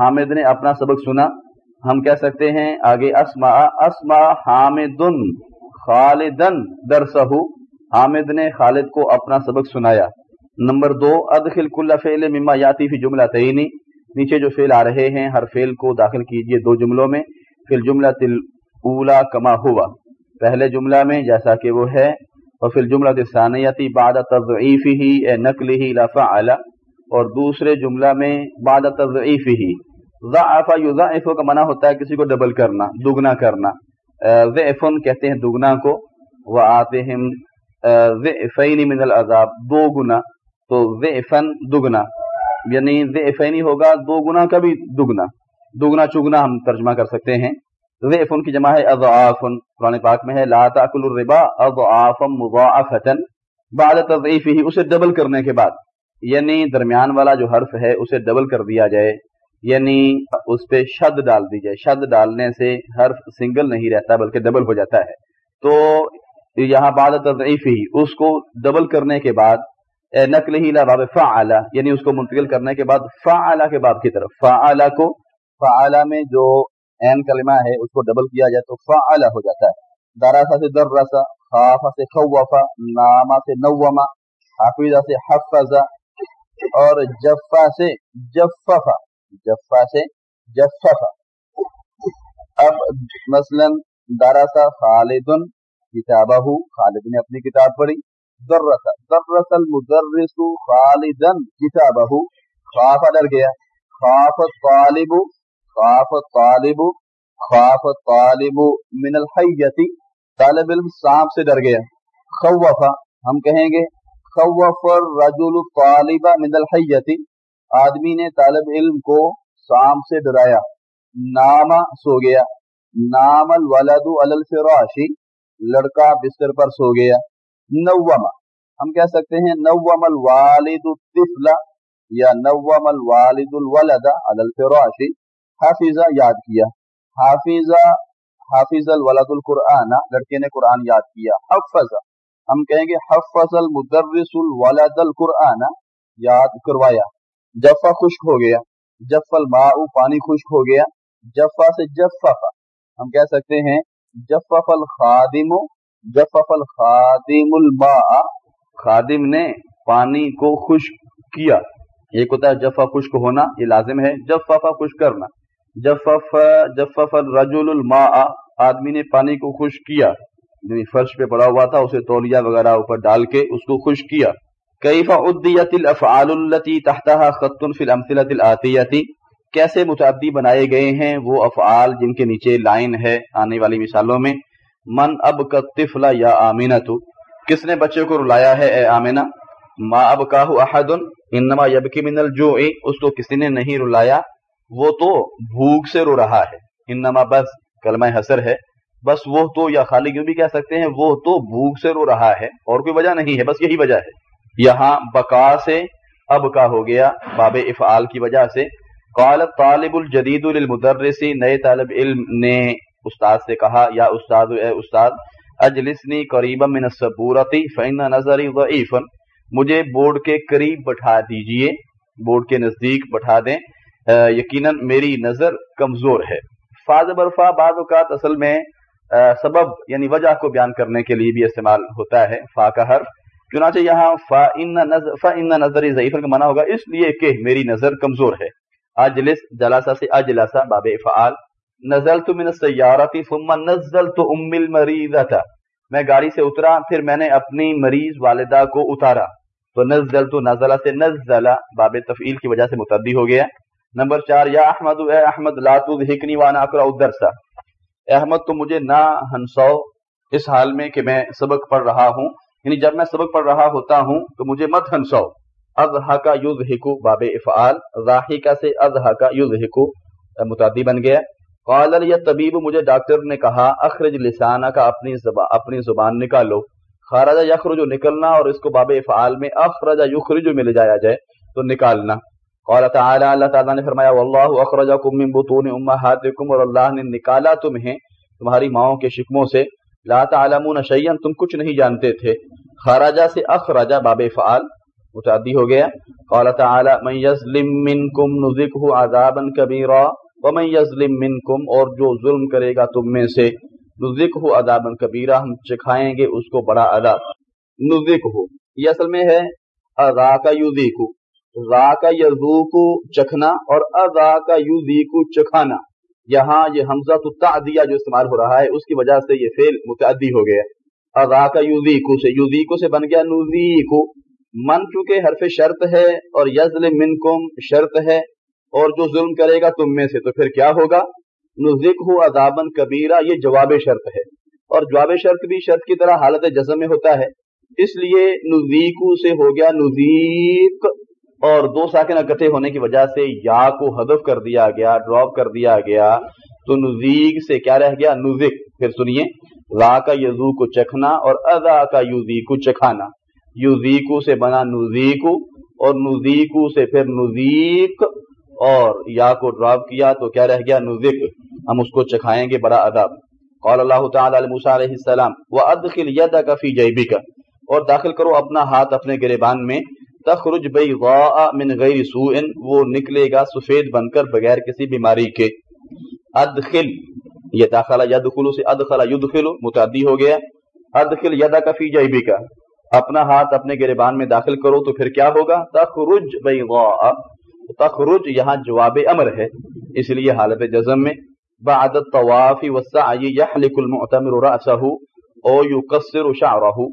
حامد نے اپنا سبق سنا۔ ہم کہہ سکتے ہیں آگے اسما اسما حامد خالدن درسہ حامد نے خالد کو اپنا سبق سنایا۔ نمبر دو، ادخل کل فعل مما یاتی فی جملہ تعینی نیچے جو فعل آ رہے ہیں، ہر فعل کو داخل کیجیے دو جملوں میں۔ فی الجملہ اولا کما ہوا۔ پہلے جملہ میں جیسا کہ وہ ہے اور پھر جملہ ثانیتی بعد تضعیف ہی اے نقل ہی لفا اور دوسرے جملہ میں بعد تضعیف ہی ضعف یضعف کا منع ہوتا ہے کسی کو ڈبل کرنا دگنا کرنا۔ ضعفن کہتے ہیں دگنا کو۔ وہ آتے ہیں ضعفین من العذاب، دو گنا تو ضعفن دگنا یعنی ضعفینی ہوگا، دو گنا کا بھی دگنا دگنا چگنا ہم ترجمہ کر سکتے ہیں۔ ضعفن کی جمع ہے اضعافن قرآن پاک میں ہے، لا تاکل الربا اضعافا مضاعفتا بعد تضعیفہ اسے ڈبل کرنے کے بعد یعنی درمیان والا جو حرف ہے اسے ڈبل کر دیا جائے یعنی اس پہ شد ڈال دی جائے، شد ڈالنے سے حرف سنگل نہیں رہتا بلکہ ڈبل ہو جاتا ہے۔ تو یہاں بعد تضعیف ہی، اس کو ڈبل کرنے کے بعد نقل ہی باب فعلا یعنی اس کو منتقل کرنے کے بعد فعلا کے باب کی طرف۔ فعلا کو، فعلا میں جو این کلمہ ہے، اس کو ڈبل کیا جائے تو فعلا ہو جاتا ہے۔ دراسا سے درسا خافا سے خوفا، ناما سے نوما، حافظہ سے حفظا اور جفا سے جففا۔ جفا سے جففا۔ اب مثلا دراسا خالد کتابہ خالد نے اپنی کتاب پڑھی۔ درسا درس المدرس خالدن کتابہ خافا ڈر گیا۔ خاف طالب خاف طالب خاف طالب من الحیتی طالب علم سانپ سے ڈر گیا۔ خوفا ہم کہیں گے، خوف الرجل طالب من الحیتی آدمی نے طالب علم کو سانپ سے ڈرایا۔ نام سو گیا۔ نام الولد علی الفراشی لڑکا بستر پر سو گیا۔ نوما ہم کہہ سکتے ہیں نوم الوالد الطفل یا نوم الوالد الولد علی الفراشی حافظہ یاد کیا۔ حافظہ، حافظ الولد القرآن، لڑکے نے قرآن یاد کیا۔ حفظ ہم کہیں گے حفظ المدرس الولد القرآن۔ یاد کروایا۔ جفا خشک ہو گیا۔ جف الماء، پانی خشک ہو گیا۔ جفا سے جفف ہم کہہ سکتے ہیں جفف الخادم جفف الخادم الماء، خادم نے پانی کو خشک کیا۔ ایک ہوتا ہے جفا خشک ہونا، یہ لازم ہے۔ جفافا خشک کرنا۔ جفف جفف الرجل الماء، آدمی نے پانی کو خوش کیا۔ یعنی فرش پہ پڑا ہوا تھا، اسے تولیہ وغیرہ اوپر ڈال کے اس کو خوش کیا۔ کیف عدیت الافعال التي تحتها خط في الامثله الاتيه کیسے متعدی بنائے گئے ہیں وہ افعال جن کے نیچے لائن ہے آنے والی مثالوں میں؟ من اب کا طفل یا آمینہ کس نے بچے کو رلایا ہے اے آمینہ؟ ما اب کاہو احد انما یبکی من الجوع، اس کو کسی نے نہیں رلایا، وہ تو بھوک سے رو رہا ہے۔ انما بس، کلمہ حسر ہے۔ بس وہ تو یا خالی کیوں بھی کہہ سکتے ہیں، وہ تو بھوک سے رو رہا ہے، اور کوئی وجہ نہیں ہے، بس یہی وجہ ہے۔ یہاں بقا سے اب کا ہو گیا، باب افعال کی وجہ سے۔ قال طالب الجدید للمدرسی نئے طالب علم نے استاد سے کہا، یا استاد، اے استاد، اجلسنی قریبا من السبورتی فإن نظری ضعیفا مجھے بورڈ کے قریب بٹھا دیجیے، بورڈ کے نزدیک بٹھا دیں یقیناً میری نظر کمزور ہے۔ فاض برفا، بعض اوقات اصل میں سبب یعنی وجہ کو بیان کرنے کے لیے بھی استعمال ہوتا ہے، فا کا حرف۔ چنانچہ یہاں فا ان نظر فا ان نظر ضعیف، کا منع ہوگا، اس لیے کہ میری نظر کمزور ہے۔ اجلس جلاسا سے اجلاسا باب فعال۔ نزل تو من سیارتی ثم نزل تو ام المریض میں گاڑی سے اترا، پھر میں نے اپنی مریض والدہ کو اتارا۔ تو نزل تو نزلہ سے نزلہ، باب تفعیل کی وجہ سے متعدی ہو گیا۔ نمبر چار، یا احمد، اے احمد لاتو ہکنی وانا اکرا الدرسا اے احمد، تو مجھے نہ ہنسو اس حال میں کہ میں سبق پڑھ رہا ہوں۔ یعنی جب میں سبق پڑھ رہا ہوتا ہوں، تو مجھے مت ہنسو اضحا کا یوز ہکو باب افعال راہیکا سے اضحا کا یوز ہکو متعدی بن گیا۔ قال یا طبیب مجھے ڈاکٹر نے کہا، اخرج لسانہ کا اپنی زبان اپنی زبان نکالو۔ خارجہ یخرج، نکلنا اور اس کو باب افعال میں اخرج یخرج میں لے جایا جائے تو نکالنا۔ قال تعالی، اللہ تعالیٰ نے فرمایا، واللہ اخرجکم من بطون امہاتکم اور اللہ نے نکالا تمہیں، تمہاری ماؤں کے شکموں سے۔ لا تعلمون شیئا، تم کچھ نہیں جانتے تھے۔ خارجہ سے اخرجہ باب فعال متعدی ہو گیا۔ قال تعالی، من یظلم منکم نذقه عذابا کبیرا، ومن یظلم منکم، اور جو ظلم کرے گا تم میں سے، نذقه عذابا کبیرا، ہم چکھائیں گے، اس کو بڑا عذاب۔ نذقه، یہ اصل میں ہے اذا کا یذیق را کا یزو چکھنا، اور اذا کا یوزی چکھانا۔ یہاں یہ حمزہ تو تعدیہ جو استعمال ہو رہا ہے، اس کی وجہ سے یہ فعل متعدی ہو گیا۔ اذا کا یوزیکو سے یوزیکو سے بن گیا نوزیکو من چونکہ حرف شرط ہے اور یزل منکم شرط ہے اور جو ظلم کرے گا تم میں سے، تو پھر کیا ہوگا؟ نزک ہو عذابن کبیرہ، یہ جواب شرط ہے۔ اور جواب شرط بھی شرط کی طرح حالت جزم میں ہوتا ہے۔ اس لیے نزیکو سے ہو گیا نزیک اور دو ساکن اکٹھے ہونے کی وجہ سے یا کو حذف کر دیا گیا، ڈراپ کر دیا گیا۔ تو نزیک سے کیا رہ گیا؟ نزک پھر سنیے را کا یزو کو چکھنا اور ادا کا یوزی کو چکھانا۔ یوزیکو سے بنا نزیکو اور نزیکو سے پھر نزیک اور یا کو ڈراپ کیا تو کیا رہ گیا نزک ہم اس کو چکھائیں گے بڑا ادب قال اللہ تعالی علیہ علیہ السلام، وَأَدْخِلْ يَدَكَ فِي جَيْبِكَ اور داخل کرو اپنا ہاتھ اپنے گریبان میں۔ تخرج بیضاء من غیر سوء، وہ نکلے گا سفید بن کر بغیر کسی بیماری کے۔ ادخل، یہ داخلہ یدخل سے ادخل یدخل متعدی ہو گیا۔ ادخل یدک فی جیبک۔ اپنا ہاتھ اپنے گریبان میں داخل کرو تو پھر کیا ہوگا؟ تخرج بیضاء تخرج یہاں جواب امر ہے، اس لیے حالت جزم میں، بعد الطواف والسعی يحلق المعتمر رأسه او يقصر شعره.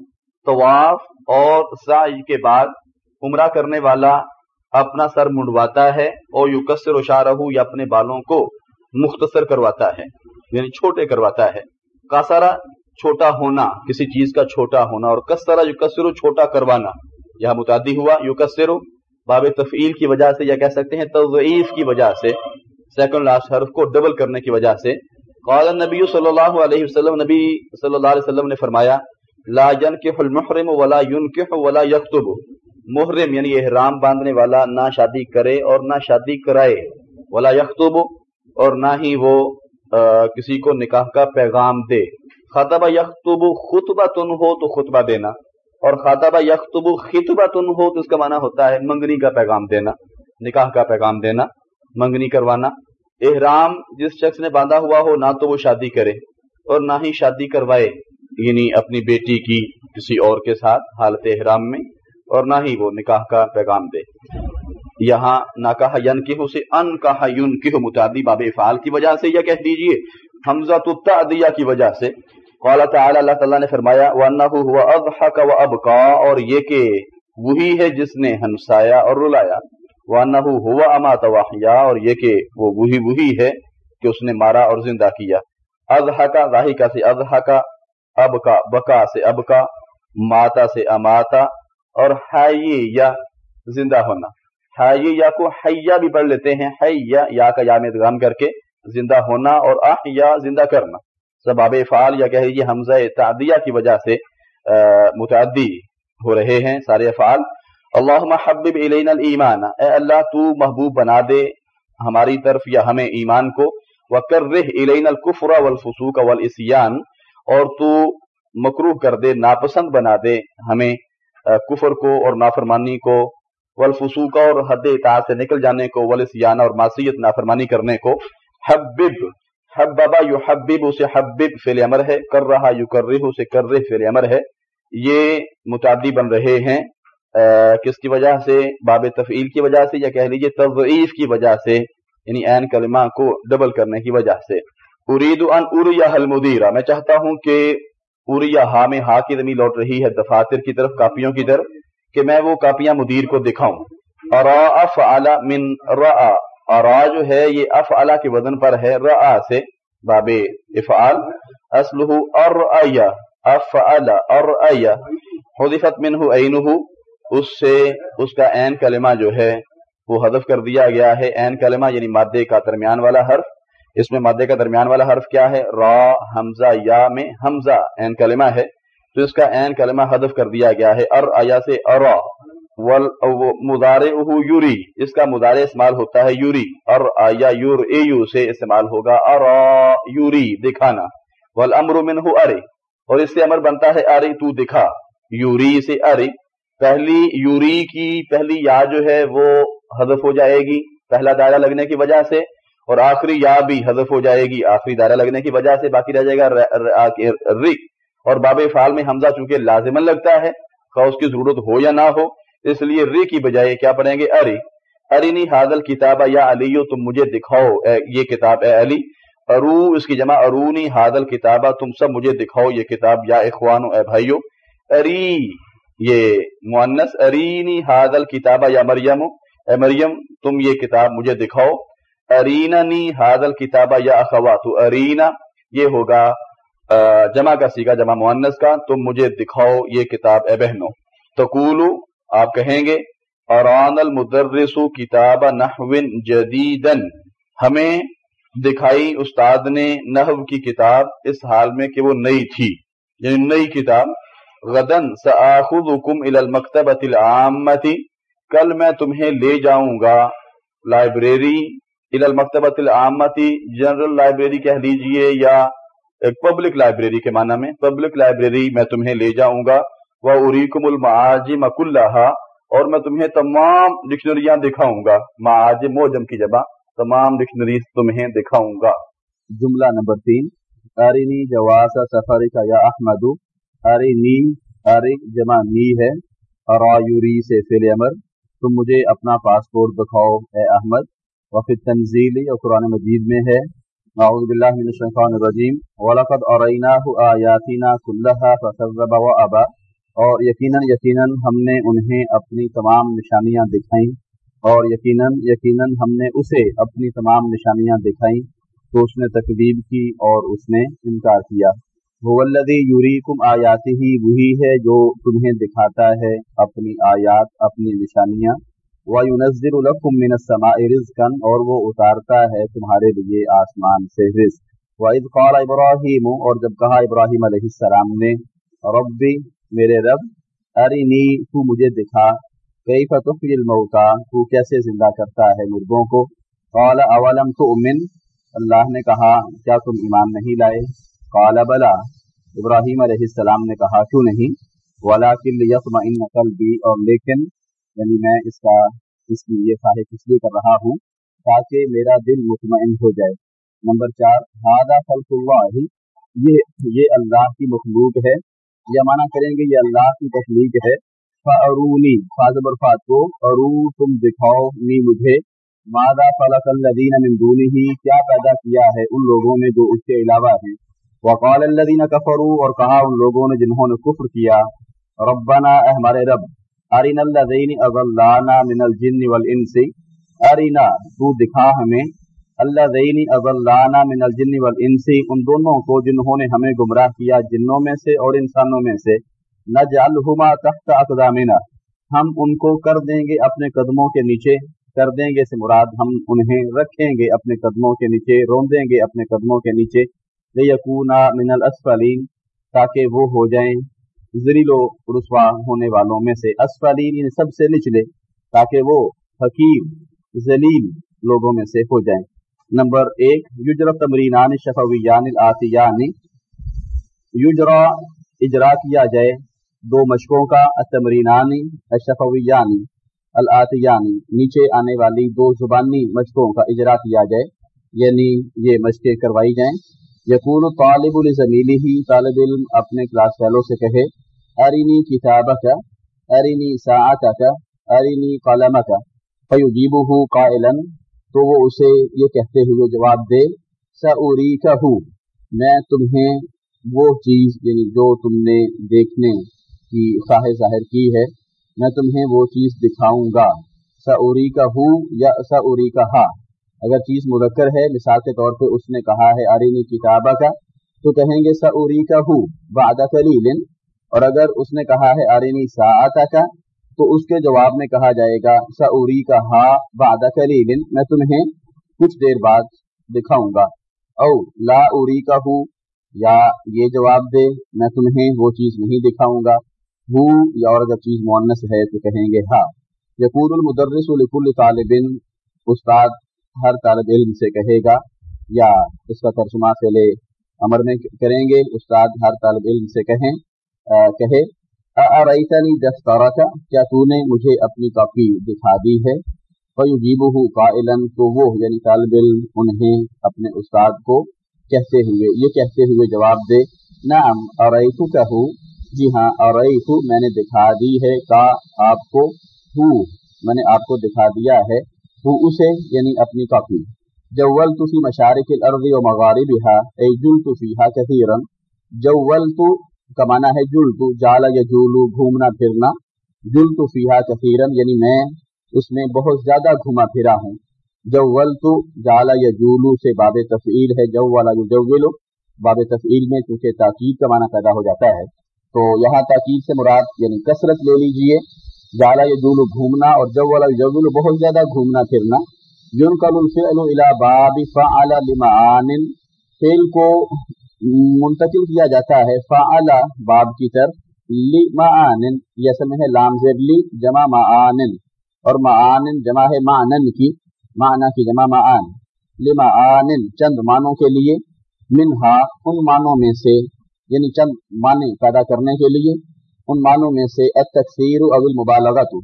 طواف اور سعی کے بعد عمرہ کرنے والا اپنا سر منڈواتا ہے اور یو کسر و شارہ یا اپنے بالوں کو مختصر کرواتا ہے یعنی چھوٹے کرواتا ہے۔ کاسارا چھوٹا ہونا، کسی چیز کا چھوٹا ہونا اور کسرا یو کسر چھوٹا کروانا۔ یہاں متعدی ہوا یو باب تفعیل کی وجہ سے یا کہہ سکتے ہیں تضعیف کی وجہ سے سیکنڈ لاسٹ حرف کو ڈبل کرنے کی وجہ سے۔ قال نبی صلی اللہ علیہ وسلم، نبی صلی اللہ علیہ وسلم نے فرمایا، لا ينكح المحرم ولا ينكح ولا يخطب۔ محرم یعنی احرام باندھنے والا نہ شادی کرے اور نہ شادی کرائے۔ ولا یختب اور نہ ہی وہ کسی کو نکاح کا پیغام دے۔ خطبہ یختب خطبہ تن ہو تو خطبہ دینا، اور خطبہ یختب خطبہ تن ہو تو اس کا معنی ہوتا ہے منگنی کا پیغام دینا، نکاح کا پیغام دینا، منگنی کروانا۔ احرام جس شخص نے باندھا ہوا ہو، نہ تو وہ شادی کرے، اور نہ ہی شادی کروائے یعنی اپنی بیٹی کی کسی اور کے ساتھ حالت احرام میں، اور نہ ہی وہ نکاح کا پیغام دے۔ یہاں نہ کہا ین کی سے ان کہا یون کی متعدی باب افعال کی وجہ سے یا کہہ دیجیے حمزہ تتعدیہ کی وجہ سے قال تعالی اللہ تعالیٰ نے فرمایا، وَأَنَّهُ هُوَ أَضْحَكَ وَأَبْقَى، اور یہ کہ وہی ہے جس نے ہنسایا اور رلایا۔ وَأَنَّهُ هُوَ أَمَاتَ وَحْيَا اور یہ کہ وہ وہی وہی ہے کہ اس نے مارا اور زندہ کیا۔ اضحکا ضاحکہ سے اضحکا ابکا بکا سے ابکا ماتا سے اماتا اور حی یا زندہ ہونا۔ حی یا کو حیا بھی پڑھ لیتے ہیں حیا یا کا یا میں ادغام کر کے۔ زندہ ہونا اور احیا زندہ کرنا۔ سباب فعال یا کہہ لیجیے حمزہ تعدیہ کی وجہ سے متعدی ہو رہے ہیں سارے افعال۔ اللہم حبب الینا الایمان۔ اے اللہ، تو محبوب بنا دے ہماری طرف یا ہمیں ایمان کو۔ وکرہ الینا الکفر والفسوق والاسیان اور تو مکروہ کر دے، ناپسند بنا دے ہمیں کفر کو اور نافرمانی کو۔ والفسوق اور حد اطاعت سے نکل جانے کو ولسیانہ اور معصیت نافرمانی کرنے کو۔ حبب حببا یحبب اسے حبب، فعل امر ہے کر رہا یکرہ، اسے کرہ، فعل امر ہے۔ یہ متعدی بن رہے ہیں کس کی وجہ سے؟ باب تفعیل کی وجہ سے یا کہہ لیجیے تضعیف کی وجہ سے یعنی عین کلمہ کو ڈبل کرنے کی وجہ سے۔ ارید ان اریا المدیرہ میں چاہتا ہوں کہ پوری یا ہا میں ہا کی زمین لوٹ رہی ہے، دفاتر کی طرف، کاپیوں کی طرف، کہ میں وہ کاپیاں مدیر کو دکھاؤں۔ اور اف من را اور جو ہے، یہ اف کے وزن پر ہے۔ را سے باب افعال۔ اسلح اور اف اور حذفت منہ عینہ اس سے اس کا عین کلمہ جو ہے، وہ حذف کر دیا گیا ہے۔ عین کلمہ یعنی مادے کا درمیان والا حرف۔ اس میں مادے کا درمیان والا حرف کیا ہے؟ را، حمزہ، یا میں، حمزہ۔ عین کلمہ ہے۔ تو اس کا عین کلمہ حذف کر دیا گیا ہے۔ ار آیا سے ارا۔ مدار یوری اس کا مدارے استعمال ہوتا ہے یوری اور آیا یور اے یو سے استعمال ہوگا ارا یوری دکھانا والامر منہ ارے اور اس سے امر بنتا ہے ارے تو دکھا یوری سے ارے پہلی یوری کی پہلی یا جو ہے وہ حذف ہو جائے گی پہلا دائرہ لگنے کی وجہ سے اور آخری یا بھی حذف ہو جائے گی آخری دائرہ لگنے کی وجہ سے باقی رہ جائے گا ری اور باب فال میں حمزہ چونکہ لازمن لگتا ہے خواہ اس کی ضرورت ہو یا نہ ہو اس لیے ری کی بجائے کیا پڑھیں گے؟ اری ارینی حاضل کتاب یا علی تم مجھے دکھاؤ، اے، یہ کتاب، اے علی، ارو، اس کی جمع ارونی حاضل کتابہ، تم سب مجھے دکھاؤ، یہ کتاب، یا اخوانو، اے بھائیو، اری، یہ مونس ارینی حاضل کتابہ یا مریم اے مریم، تم یہ کتاب مجھے دکھاؤ ارینا نی حاضل کتابہ یا اخوات ارینا یہ ہوگا جمع کا سیگا، جمع معنس کا، تم مجھے دکھاؤ، یہ کتاب، اے بہنوں تقولو آپ کہیں گے اران المدرس کتاب نحو جدیدن ہمیں دکھائی استاد نے نحو کی کتاب اس حال میں کہ وہ نئی تھی یعنی نئی کتاب۔ غدن سآخذکم الى المکتبت العامتی کل میں تمہیں لے جاؤں گا۔ لائبریری المکتبۃ العامتی جنرل لائبریری کہہ لیجیے یا ایک پبلک لائبریری کے معنی میں، پبلک لائبریری میں تمہیں لے جاؤں گا۔ وہ اریکم المعاجم کلہا اور میں تمہیں تمام ڈکشنریاں دکھاؤں گا۔ معاجم موجم کی جگہ۔ تمام ڈکشنریز تمہیں دکھاؤں گا۔ جملہ نمبر تین۔ ارینی جواز سفر کا یا احمد ارینی اری جمع نی ہے۔ اور سے فیل امر تم مجھے اپنا پاسپورٹ دکھاؤ، اے احمد۔ وفی تنزیلی اور قرآن مجید میں ہے۔ اعوذ باللہ من الشیطان الرجیم۔ وَلَقَدْ أَرَيْنَاهُ آيَاتِنَا كُلَّهَا فَكَذَّبَ وَأَبَى۔ اور یقیناً یقیناً ہم نے انہیں اپنی تمام نشانیاں دکھائیں اور یقیناً یقیناً ہم نے اسے اپنی تمام نشانیاں دکھائیں تو اس نے تقدیب کی اور اس نے انکار کیا۔ وہ الدی یوریکم آیاتی ہی وہی ہے جو تمہیں دکھاتا ہے اپنی آیات، اپنی نشانیاں۔ وَيُنَزِّلُ لَكُم مِّنَ السَّمَاءِ رِزْقًا، اور وہ اتارتا ہے تمہارے لیے آسمان سے رزق۔ وَإِذْ قَالَ إِبْرَاهِيمُ، اور جب کہا ابراہیم علیہ السلام نے ربی میرے رب ارینی تو مجھے دکھا کیف تحیی الموتا تو کیسے زندہ کرتا ہے مردوں کو؟ قال، اولم تؤمن؟ اللہ نے کہا، کیا تم ایمان نہیں لائے؟ قال، بلا۔ ابراہیم علیہ السلام نے کہا، کیوں نہیں؟ وَلَكِنْ لِيَطْمَئِنَّ قَلْبِي اور لیکن یعنی میں اس کا، اس لیے خواہش اس لیے کر رہا ہوں، تاکہ میرا دل مطمئن ہو جائے۔ نمبر چار ہادہ خلق اللہ۔ یہ یہ اللہ کی مخلوق ہے۔ یا مانا کریں گے یہ اللہ کی تخلیق ہے فارونی فاضبر فاتو ارو تم دکھاؤ، نی مجھے مادہ فلق الدین مندونی ہی کیا پیدا کیا ہے ان لوگوں نے جو اس کے علاوہ ہیں؟ وقال الدین کفرو اور کہا ان لوگوں نے جنہوں نے کفر کیا، ربنا، اے ہمارے رب ارین الذین اضلانا من الجن والانس ارینا تو دکھا ہمیں اللہ دینی اضلانا من الجن والانس، ان دونوں کو جنہوں نے ہمیں گمراہ کیا جنوں میں سے اور انسانوں میں سے، نجعلہما تحت اقدامنا۔ ہم ان کو کر دیں گے اپنے قدموں کے نیچے، کر دیں گے سے مراد ہم انہیں رکھیں گے اپنے قدموں کے نیچے رون دیں گے اپنے قدموں کے نیچے۔ لیکونا من الاسفلین، تاکہ وہ ہو جائیں زریل و رسوا ہونے والوں میں سے۔ اسفلین یعنی سب سے نچلے، تاکہ وہ حکیم، ذلیل لوگوں میں سے ہو جائیں۔ نمبر ایک، یجرا تمرینان شفویان العطیان یجرا اجرا کیا جائے، دو مشقوں کا تمرینانی شفویانی العطیانی نیچے آنے والی دو زبانی مشقوں کا اجرا کیا جائے یعنی یہ مشقیں کروائی جائیں. یقون طالب الزمیلی ہی طالب علم اپنے کلاس فیلو سے کہے ارینی کتاب کا ارینی ساعت کا ارینی قلم کا فیوجیب ہوں قائلن تو وہ اسے یہ کہتے ہوئے جواب دے سعوری کا میں تمہیں وہ چیز یعنی جو تم نے دیکھنے کی خواہ ظاہر کی ہے، میں تمہیں وہ چیز دکھاؤں گا۔ سعوری کا یا سعوری کا ہا اگر چیز مذکر ہے، مثال کے طور پہ اس نے کہا ہے آرینی کتابہ کا تو کہیں گے سعوری کا ہو بعد کلیل اور اگر اس نے کہا ہے آرینی ساعتا کا تو اس کے جواب میں کہا جائے گا سعوری کا ہا بعد کلیل میں تمہیں کچھ دیر بعد دکھاؤں گا۔ او، لا اوری کا ہو یا یہ جواب دے، میں تمہیں وہ چیز نہیں دکھاؤں گا۔ ہو، یا اور اگر چیز مونس ہے تو کہیں گے ہاں یقور المدرس لکل طالب، استاد ہر طالب علم سے کہے گا۔ یا اس کا ترجمہ لے امر میں کریں گے، استاد ہر طالب علم سے کہیں کہے۔ ارعیتنی دفتارہ کا کیا تو نے مجھے اپنی کاپی دکھا دی ہے؟ فیجیبہ قائلا، تو وہ یعنی طالب علم انہیں اپنے استاد کو کہتے ہوئے، یہ کہتے ہوئے جواب دے، نعم ارعیتو کا ہوں جی ہاں اور میں نے دکھا دی ہے، کا آپ کو؟ ہو، میں نے آپ کو دکھا دیا ہے، ہو اسے یعنی اپنی کاپی۔ جول فی مشارق الارض و مغارب ہا اے جل تو فی ہا کثیرن ہے جل تو جالا یا جولو گھومنا پھرنا۔ جل تو کثیرن یعنی میں اس میں بہت زیادہ گھوما پھرا ہوں۔ جول تو جالا یا جولو سے باب تفعیل ہے جو والا جو باب تفعیل میں چونکہ تاکید کا معنی پیدا ہو جاتا ہے۔ تو یہاں تاکید سے مراد یعنی کثرت لے لیجیے۔ جالا یہ جولو گھومنا اور جو والا جولو بہت زیادہ گھومنا پھرنا۔ یون کا الفعل الى باب فعل لمعان فعل کو منتقل کیا جاتا ہے، فعل باب کی طرف لمعان یہ اصل میں ہے لام زیر لی جمع معان اور معان جمع ہے معنن کی، معنی کی جمع معان۔ لمعان چند معنوں کے لیے، منہا، ان معنوں میں سے یعنی چند معنی پیدا کرنے کے لیے، ان معنوں میں سے التکثیر اول مبالغت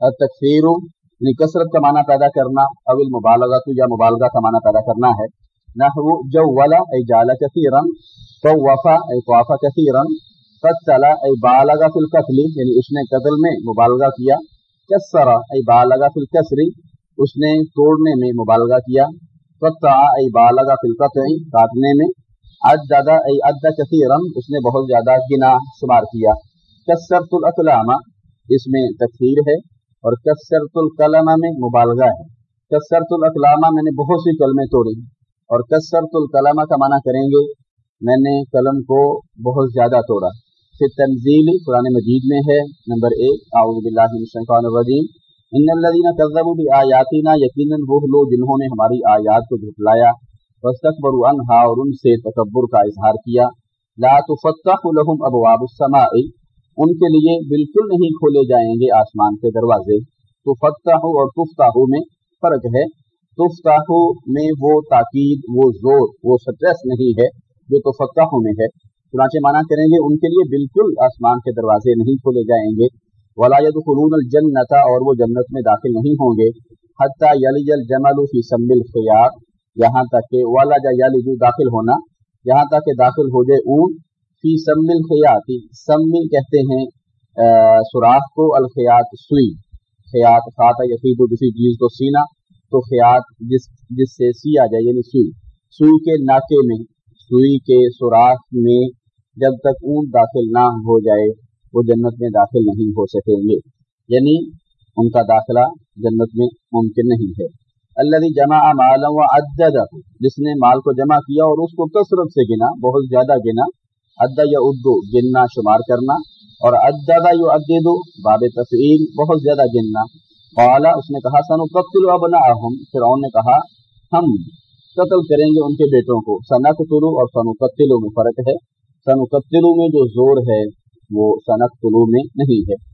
التکثیر یعنی کثرت کا معنی پیدا کرنا اول مبالغت یا مبالغہ کا معنی پیدا کرنا ہے۔ نحو جو ولا اے جالا کثیرا تو وفا اے وافا کثیرا قتل اے بالغ فی القتل یعنی اس نے قتل میں مبالغہ کیا کسرا اے بالغ فی الکسر اس نے توڑنے میں مبالغہ کیا، قطع اے بالغ فی القطع، کاٹنے میں ادا ادا کثیرم اس نے بہت زیادہ گنا شمار کیا۔ کثرت الاقلامہ اس میں تکثیر ہے، اور کثرت القلمہ میں مبالغہ ہے۔ کثرت الاقلامہ میں نے بہت سی کلمیں توڑی اور کثرت القلامہ کا معنی کریں گے، میں نے قلم کو بہت زیادہ توڑا۔ پھر تنزیل قرآن مجید میں ہے۔ نمبر ایک، اعوذ باللہ من الشیطان الرجیم۔ ان الذین کذبوا بآیاتنا یقینا وہ لوگ جنہوں نے ہماری آیات کو جھٹلایا وسطبر انہا اور ان سے تکبر کا اظہار کیا۔ لا تفتح لهم ابواب السماء۔ ان کے لیے بالکل نہیں کھولے جائیں گے آسمان کے دروازے۔ تو فتح اور تفتاح میں فرق ہے۔ تفتاح میں وہ تاکید، وہ زور، وہ سٹریس نہیں ہے جو تو میں ہے۔ چنانچہ مانا کریں گے، ان کے لیے بالکل آسمان کے دروازے نہیں کھولے جائیں گے۔ ولاد خلون الجنت اور وہ جنت میں داخل نہیں ہوں گے۔ حتیٰ یلی الجمل فی سمل خیات یہاں تک کہ والا جا یا داخل ہونا، یہاں تک کہ داخل ہو جائے اون۔ فی سمل خیاتی سمل کہتے ہیں سوراخ کو الخیات سوئی۔ خیات خاطہ یقید کسی چیز کو سینا تو خیات جس جس سے سیا جائے یعنی سوئی۔ سوئی کے ناکے میں، سوئی کے سوراخ میں جب تک اون داخل نہ ہو جائے، وہ جنت میں داخل نہیں ہو سکیں گے۔ یعنی ان کا داخلہ جنت میں ممکن نہیں ہے۔ اللہ جمع مال و جس نے مال کو جمع کیا اور اس کو کثرت سے گنا، بہت زیادہ گنا۔ ادا یا اردو گننا شمار کرنا۔ اور ادا یو ادو باب تفعیل، بہت زیادہ گننا۔ قالا، اس نے کہا سنو قتل ابنا پھر نے کہا، ہم قتل کریں گے ان کے بیٹوں کو۔ سنک طلو اور سنو قتلوں میں فرق ہے۔ سنو قتلوں میں جو زور ہے، وہ سنک طلوع میں نہیں ہے۔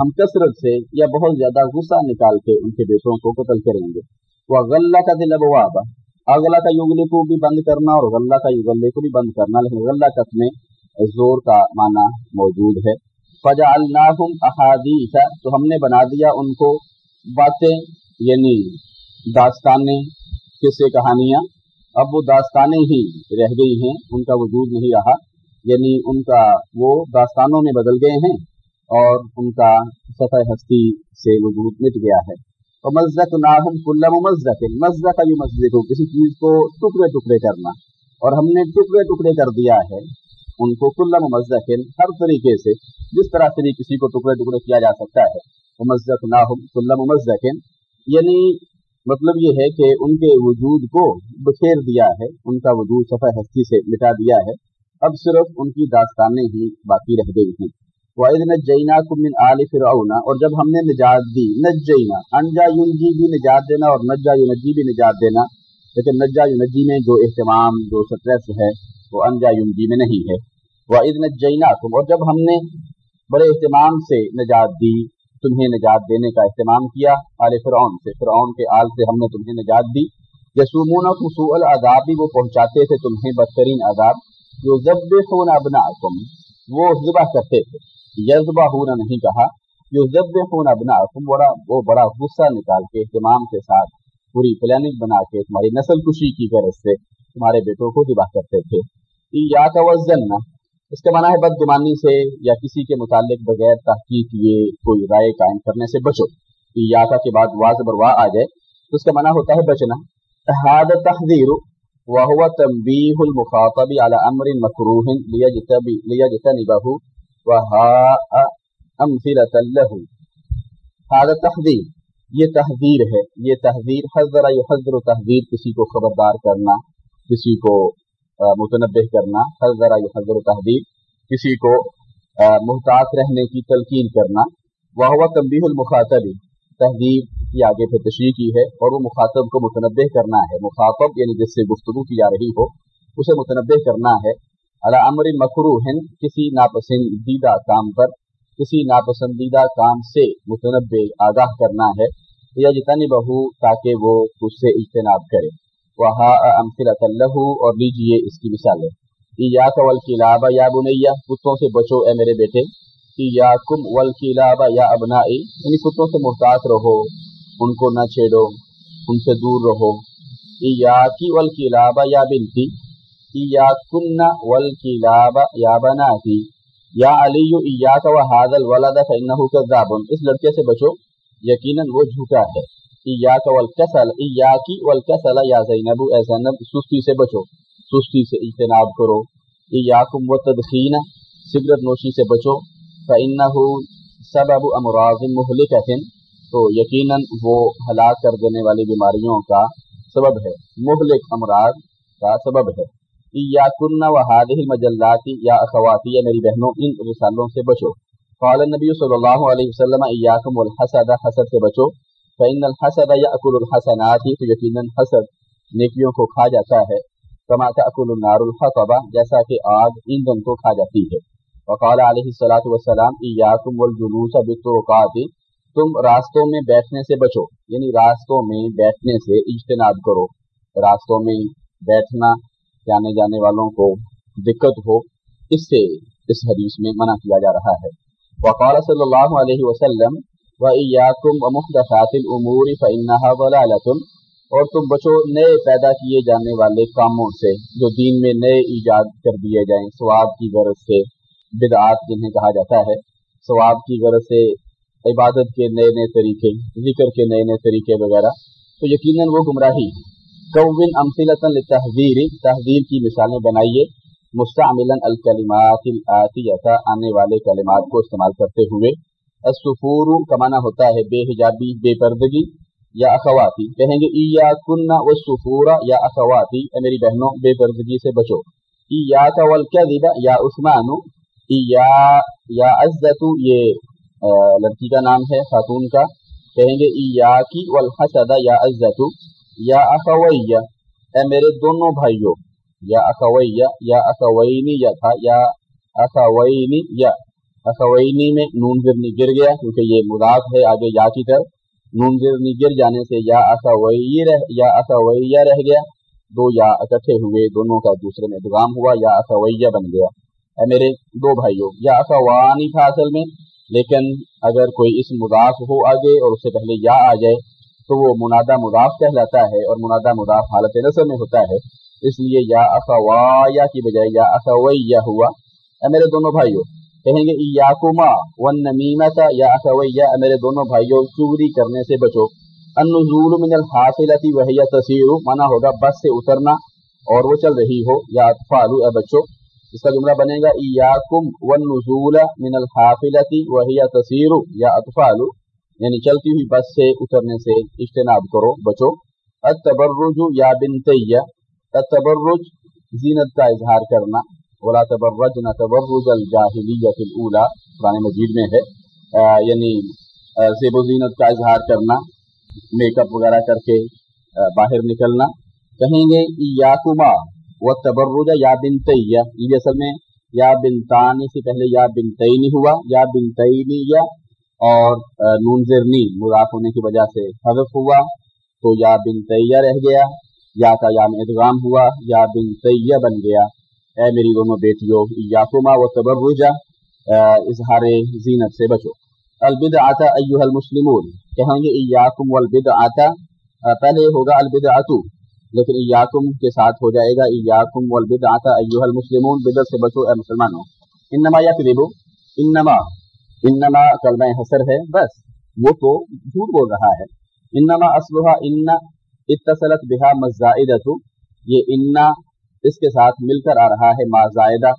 ہم کثرت سے یا بہت زیادہ غصہ نکال کے ان کے بیٹوں کو قتل کریں گے۔ وہ غلہ کا دل ابواب اغلا کا یغل کو بھی بند کرنا اور غلہ کا یغلے کو بھی بند کرنا۔ لیکن غلہ کت میں؟ زور کا معنی موجود ہے۔ فجا الناحم احادیث تو ہم نے بنا دیا ان کو باتیں یعنی داستانیں، قصے، کہانیاں۔ اب وہ داستانیں ہی رہ گئی ہیں، ان کا وجود نہیں رہا۔ یعنی ان کا وہ داستانوں میں بدل گئے ہیں اور ان کا سطح ہستی سے وجود مٹ گیا ہے۔ اور مزت ناہم کل مزت مزت کا یہ مسجد ہو کسی چیز کو ٹکڑے ٹکڑے کرنا۔ اور ہم نے ٹکڑے ٹکڑے کر دیا ہے۔ ان کو کل ممزن ہر طریقے سے جس طرح سے بھی کسی کو ٹکڑے ٹکڑے کیا جا سکتا ہے، ممزق نہ ہو کل ممزن یعنی مطلب یہ ہے کہ ان کے وجود کو بکھیر دیا ہے، ان کا وجود صفحہ ہستی سے مٹا دیا ہے۔ اب صرف ان کی داستانیں ہی باقی رہ گئی ہیں۔ وَإِذْ نَجَّيْنَاكُمْ مِنْ آلِ فِرْعَوْنَ، اور جب ہم نے نجات دی، نجینا، انجا یونجی بھی نجات دینا اور نجا یونجی بھی نجات دینا۔ لیکن نجا یونجی میں جو اہتمام، جو سٹریس ہے، وہ انجا یونجی میں نہیں ہے۔ وَإِذْ نَجَّيْنَاكُمْ اور جب ہم نے بڑے اہتمام سے نجات دی، تمہیں نجات دینے کا اہتمام کیا، آل فرعون سے، فرعون کے آل سے ہم نے تمہیں نجات دی۔ یسومونکم سوء العذاب بھی وہ پہنچاتے تھے تمہیں بدترین عذاب۔ جو ضب خون ابناکم وہ ذبح کرتے تھے۔ یزبا ہونا نہیں کہا جو جب خون ابنا بڑا وہ بڑا غصہ نکال کے اہتمام کے ساتھ پوری پلاننگ بنا کے تمہاری نسل کشی کی غرض سے تمہارے بیٹوں کو دباہ کرتے تھے۔ یا کا وزن اس کا معنی ہے بد گمانی سے یا کسی کے متعلق بغیر تحقیق یہ کوئی رائے قائم کرنے سے بچو یا کا کے بعد واضح برواہ آ جائے، تو اس کا معنی ہوتا ہے بچنا۔ حاد تحذیر وهو تنبيه المخاطب على امر مكروه ليجتنبه هذا تحذیر، یہ تحذیر ہے، یہ تحذیر حضر حضر و تحذیر کسی کو خبردار کرنا، کسی کو متنبع کرنا حضر حضر و تحذیر کسی کو محتاط رہنے کی تلقین کرنا۔ وہ تنبیہ المخاطب تحذیر کی آگے پہ تشریح کی ہے اور وہ مخاطب کو متنبع کرنا ہے۔ مخاطب یعنی جس سے گفتگو کی جا رہی ہو، اسے متنبع کرنا ہے۔ امر مکرو کسی ناپسندیدہ کام پر، کسی ناپسندیدہ کام سے متنبع آگاہ کرنا ہے۔ یا جتنی بہو تاکہ وہ اس سے اجتناب کرے۔ وہ اللہ اور لیجیے اس کی مثالیں یا کول کلابا یا بنیا کتوں سے بچو اے میرے بیٹے۔ یا کم ول کلابا یا ابنا یعنی کتوں سے محتاط رہو، ان کو نہ چھیڑو، ان سے دور رہو۔ یا کی ول کلابا یا بنتی یا کن ول یا بناتی یا علی ایاک و حاض الولد فانه كذاب۔ اس لڑکے سے بچو، یقیناً وہ جھوٹا ہے۔ ایاک والکسل ایاکی والکسل یا زینب اے زینب سستی سے بچو سستی سے اجتناب کرو ایاکم وتدخین سگرت نوشی سے بچو فانه سبب امراض مهلکۃ تو یقیناً وہ ہلاک کر دینے والی بیماریوں کا سبب ہے، مہلک امراض کا سبب ہے۔ یا کن و حادل مجلاتی یا اخواتی یا میری بہنوں، ان رسالوں سے بچو۔ قال نبی صلی اللہ علیہ وسلم ایاکم الحسد حسد سے بچو۔ فإن الحسد یأکل الحسنات تو یقینا حسد نیکیوں کو کھا جاتا ہے۔ کما تأکل النار الحطب جیسا کہ آگ ایندھن کو کھا جاتی ہے۔ وقال علیہ الصلوۃ والسلام ایاکم والجلوس بالطرقات تم راستوں میں بیٹھنے سے بچو یعنی راستوں میں بیٹھنے سے اجتناب کرو۔ راستوں میں بیٹھنا آنے جانے والوں کو دقت ہو، اس سے اس حدیث میں منع کیا جا رہا ہے۔ وقال صلی اللہ علیہ وسلم وَإِيَّاكُمْ وَمُحْدَثَاتِ الْأُمُورِ فَإِنَّهَا ضَلَالَةٌ اور تم بچو نئے پیدا کیے جانے والے کاموں سے جو دین میں نئے ایجاد کر دیے جائیں۔ ثواب کی غرض سے بدعات جنہیں کہا جاتا ہے۔ ثواب کی غرض سے عبادت کے نئے نئے طریقے، ذکر کے نئے نئے طریقے وغیرہ۔ تو یقیناً وہ گمراہی۔ ہے کوون امثلۃ للتحذير تحذیر کی مثالیں بنائیے۔ مستعملا الکلمات الاتیہ آنے والے کلمات کو استعمال کرتے ہوئے۔ السفور کا معنی ہوتا ہے بے حجابی، بے پردگی یا اخواتی۔ کہیں گے ایا کن والسفور یا اخواتی، اے میری بہنوں، بے پردگی سے بچو۔ ای یا ایاک والکذب یا عثمان۔ ایا، یا عزت۔ یہ لڑکی کا نام ہے، خاتون کا۔ کہیں گے ایاکی والحسد یا عزت۔ یا اخویہ۔ اے میرے دونوں بھائیوں۔ یا اخویہ، یا اخوینی، یا تھا، یا اخوینی، یا اخوینی میں نون زرنی گر گیا کیونکہ یہ مضاف ہے آگے یا کی طرف۔ نون زرنی گر جانے سے یا اخوی رہ یا اخویہ رہ گیا، دو یا اکٹھے ہوئے، دونوں کا دوسرے میں ادغام ہوا، یا اخویہ بن گیا۔ اے میرے دو بھائیوں، یا اخوانی تھا اصل میں، لیکن اگر کوئی اس مضاف ہو آگے اور اس سے پہلے یا آ جائے، تو وہ منادہ مضاف کہلاتا ہے اور منادہ مضاف حالت نصر میں ہوتا ہے۔ اس لیے یا اخوایا کی بجائے یا اخویہ ہوا۔ اے میرے دونوں بھائیوں کہیں گے یاکما ون نمیمتا یا اخویہ اے میرے دونوں بھائیوں، چوری کرنے سے بچو۔ النزول من الحاصلتی وحیہ تصیر مانا ہوگا بس سے اترنا، اور وہ چل رہی ہو، یا اطفالو اے بچو۔ اس کا جملہ بنے گا، ایاکم والنزول من الحافلتی وہی تصیر یا اطفال یعنی چلتی ہوئی بس سے اترنے سے اجتناب کرو، بچو۔ التبرج یا بنتیہ۔ التبرج، زینت کا اظہار کرنا۔ ولا تبرجن تبرج الجاہلیت الاولا قرآن مجید میں ہے۔ یعنی زیب و زینت کا اظہار کرنا، میک اپ وغیرہ کر کے باہر نکلنا۔ کہیں گے یا کما و تبرج یا بنتیا یہ اصل میں یا بنتانی سے پہلے یا بن بنتعینی ہوا، یا بن بنتعینی یا، اور نون زرنی مضاف ہونے کی وجہ سے حذف ہوا۔ تو یا بن بنتیا رہ گیا، یا کا یا میں ادغام ہوا، یا بن بنتیا بن گیا۔ اے میری دونوں بیٹیوں یا کما و تبرجا اظہار زینت سے بچو۔ البد آتا ایوہ المسلمون، کہیں گے ایاکم والبد آتا پہلے ہوگا البد آتو لیکن ایاکم کے ساتھ ہو جائے گا ایاکم والبد آتا ایوہ المسلمون بدت سے بچو اے مسلمانوں۔ انما یکذبو، انما انما کلمہ حسر ہے، بس، وہ تو جھوٹ بول رہا ہے۔ انما اصلها ان، اتصلت بها مزائدت یہ انا اس کے ساتھ مل کر آ رہا ہے ما زائدہ،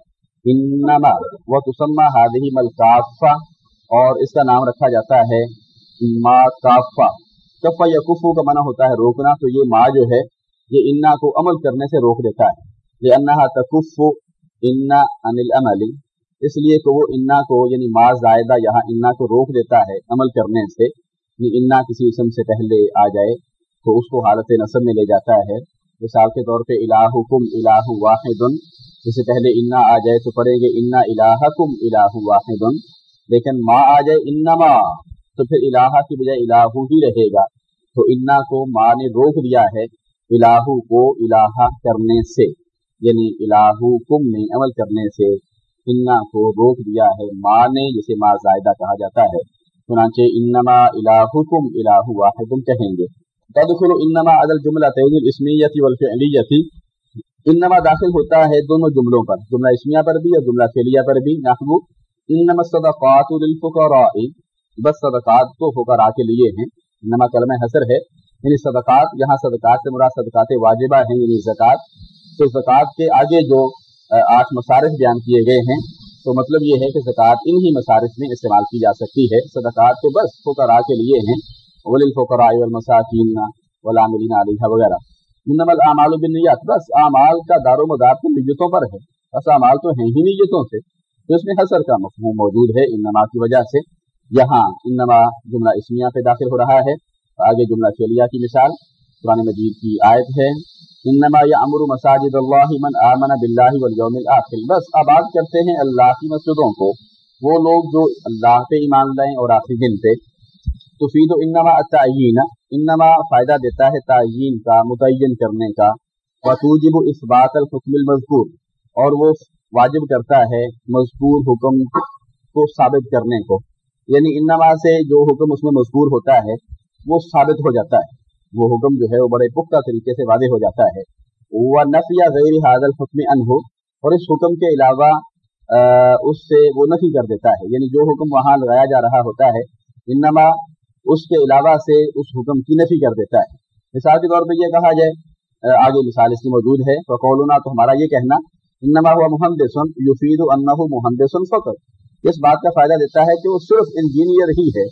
انما و تسمى هذه ملکافہ اور اس کا نام رکھا جاتا ہے ما کافا کفا یا کفو کا منع ہوتا ہے روکنا، تو یہ ما جو ہے، یہ انا کو عمل کرنے سے روک دیتا ہے۔ یہ انہا تکف انا ان العمل۔ اس لیے کہ وہ انا کو یعنی ما زائدہ، یہاں انا کو روک دیتا ہے عمل کرنے سے۔ یعنی انا کسی اسم سے پہلے آ جائے تو اس کو حالت نصب میں لے جاتا ہے۔ مثال کے طور پہ الہکم الہ واحد، جس سے پہلے انا آ جائے تو پڑھے گے انا الہکم الہ واحد، لیکن ماں آ جائے انما تو پھر الہا کی بجائے الہو ہی رہے گا۔ تو انا کو ماں نے روک دیا ہے الہو کو الہا کرنے سے یعنی الہو کم نے عمل کرنے سے انا کو روک دیا ہے ماں نے، جسے ماں زائدہ کہا جاتا ہے۔ چنانچہ انما الہکم الہ واحد کہیں گے۔ تدخل انما عدل جملہ تعین الاسمیتی والفعلیتی انما داخل ہوتا ہے دونوں جملوں پر، جملہ اسمیہ پر بھی اور جملہ فعلیہ پر بھی. نحو انما الصدقات للفقراء. بس صدقات تو فقراء کے لیے ہیں. انما کلمہ حسر ہے. یعنی صدقات، یہاں صدقات سے مراد صدقات واجبہ ہیں یعنی زکوٰۃ تو زکوٰۃ کے آگے جو آٹھ مصارف بیان کیے گئے ہیں، تو مطلب یہ ہے کہ زکوٰۃ انہی مصارف میں استعمال کی جا سکتی ہے. صدقات تو بس فقراء کے لیے ہیں. وللفقراء والمساکین والعاملین علیہ وغیرہ انما الاعمال بالنیات بس اعمال کا دار و مدار تو نیتوں پر ہے۔ بس اعمال تو ہیں ہی نیتوں سے۔ تو اس میں حسر کا مفہوم موجود ہے انما کی وجہ سے۔ یہاں انما جملہ اسمیہ پہ داخل ہو رہا ہے۔ آگے جملہ فعلیہ کی مثال۔ قرآن مجید کی آیت ہے۔ انما یا امر مساجد اللہ من آمن باللہ والیوم الاخر بس آباد کرتے ہیں اللہ کی مسجدوں کو۔ وہ لوگ جو اللہ پہ ایمان لائیں اور آخری دن پہ۔ تفید انما التعین انما فائدہ دیتا ہے تعین کا، متعین کرنے کا، وتوجب اثبات الحکم المذکور، اور وہ واجب کرتا ہے مذکور حکم کو ثابت کرنے کو۔ یعنی انما سے جو حکم اس میں مذکور ہوتا ہے، وہ ثابت ہو جاتا ہے۔ وہ حکم جو ہے، وہ بڑے پختہ طریقے سے واضح ہو جاتا ہے۔ وہ نفی یا غیر حاضل حکم ان ہو اور اس حکم کے علاوہ اس سے وہ نفی کر دیتا ہے۔ یعنی جو حکم وہاں لگایا جا رہا ہوتا ہے، انما اس کے علاوہ سے اس حکم کی نفی کر دیتا ہے۔ مثال کے طور پہ یہ کہا جائے آگے مثال اس کی موجود ہے۔ فقولنا، تو ہمارا یہ کہنا، انما ہوا محمد یفید انہ محمد فقط۔ اس بات کا فائدہ دیتا ہے کہ وہ صرف انجینئر ہی ہے۔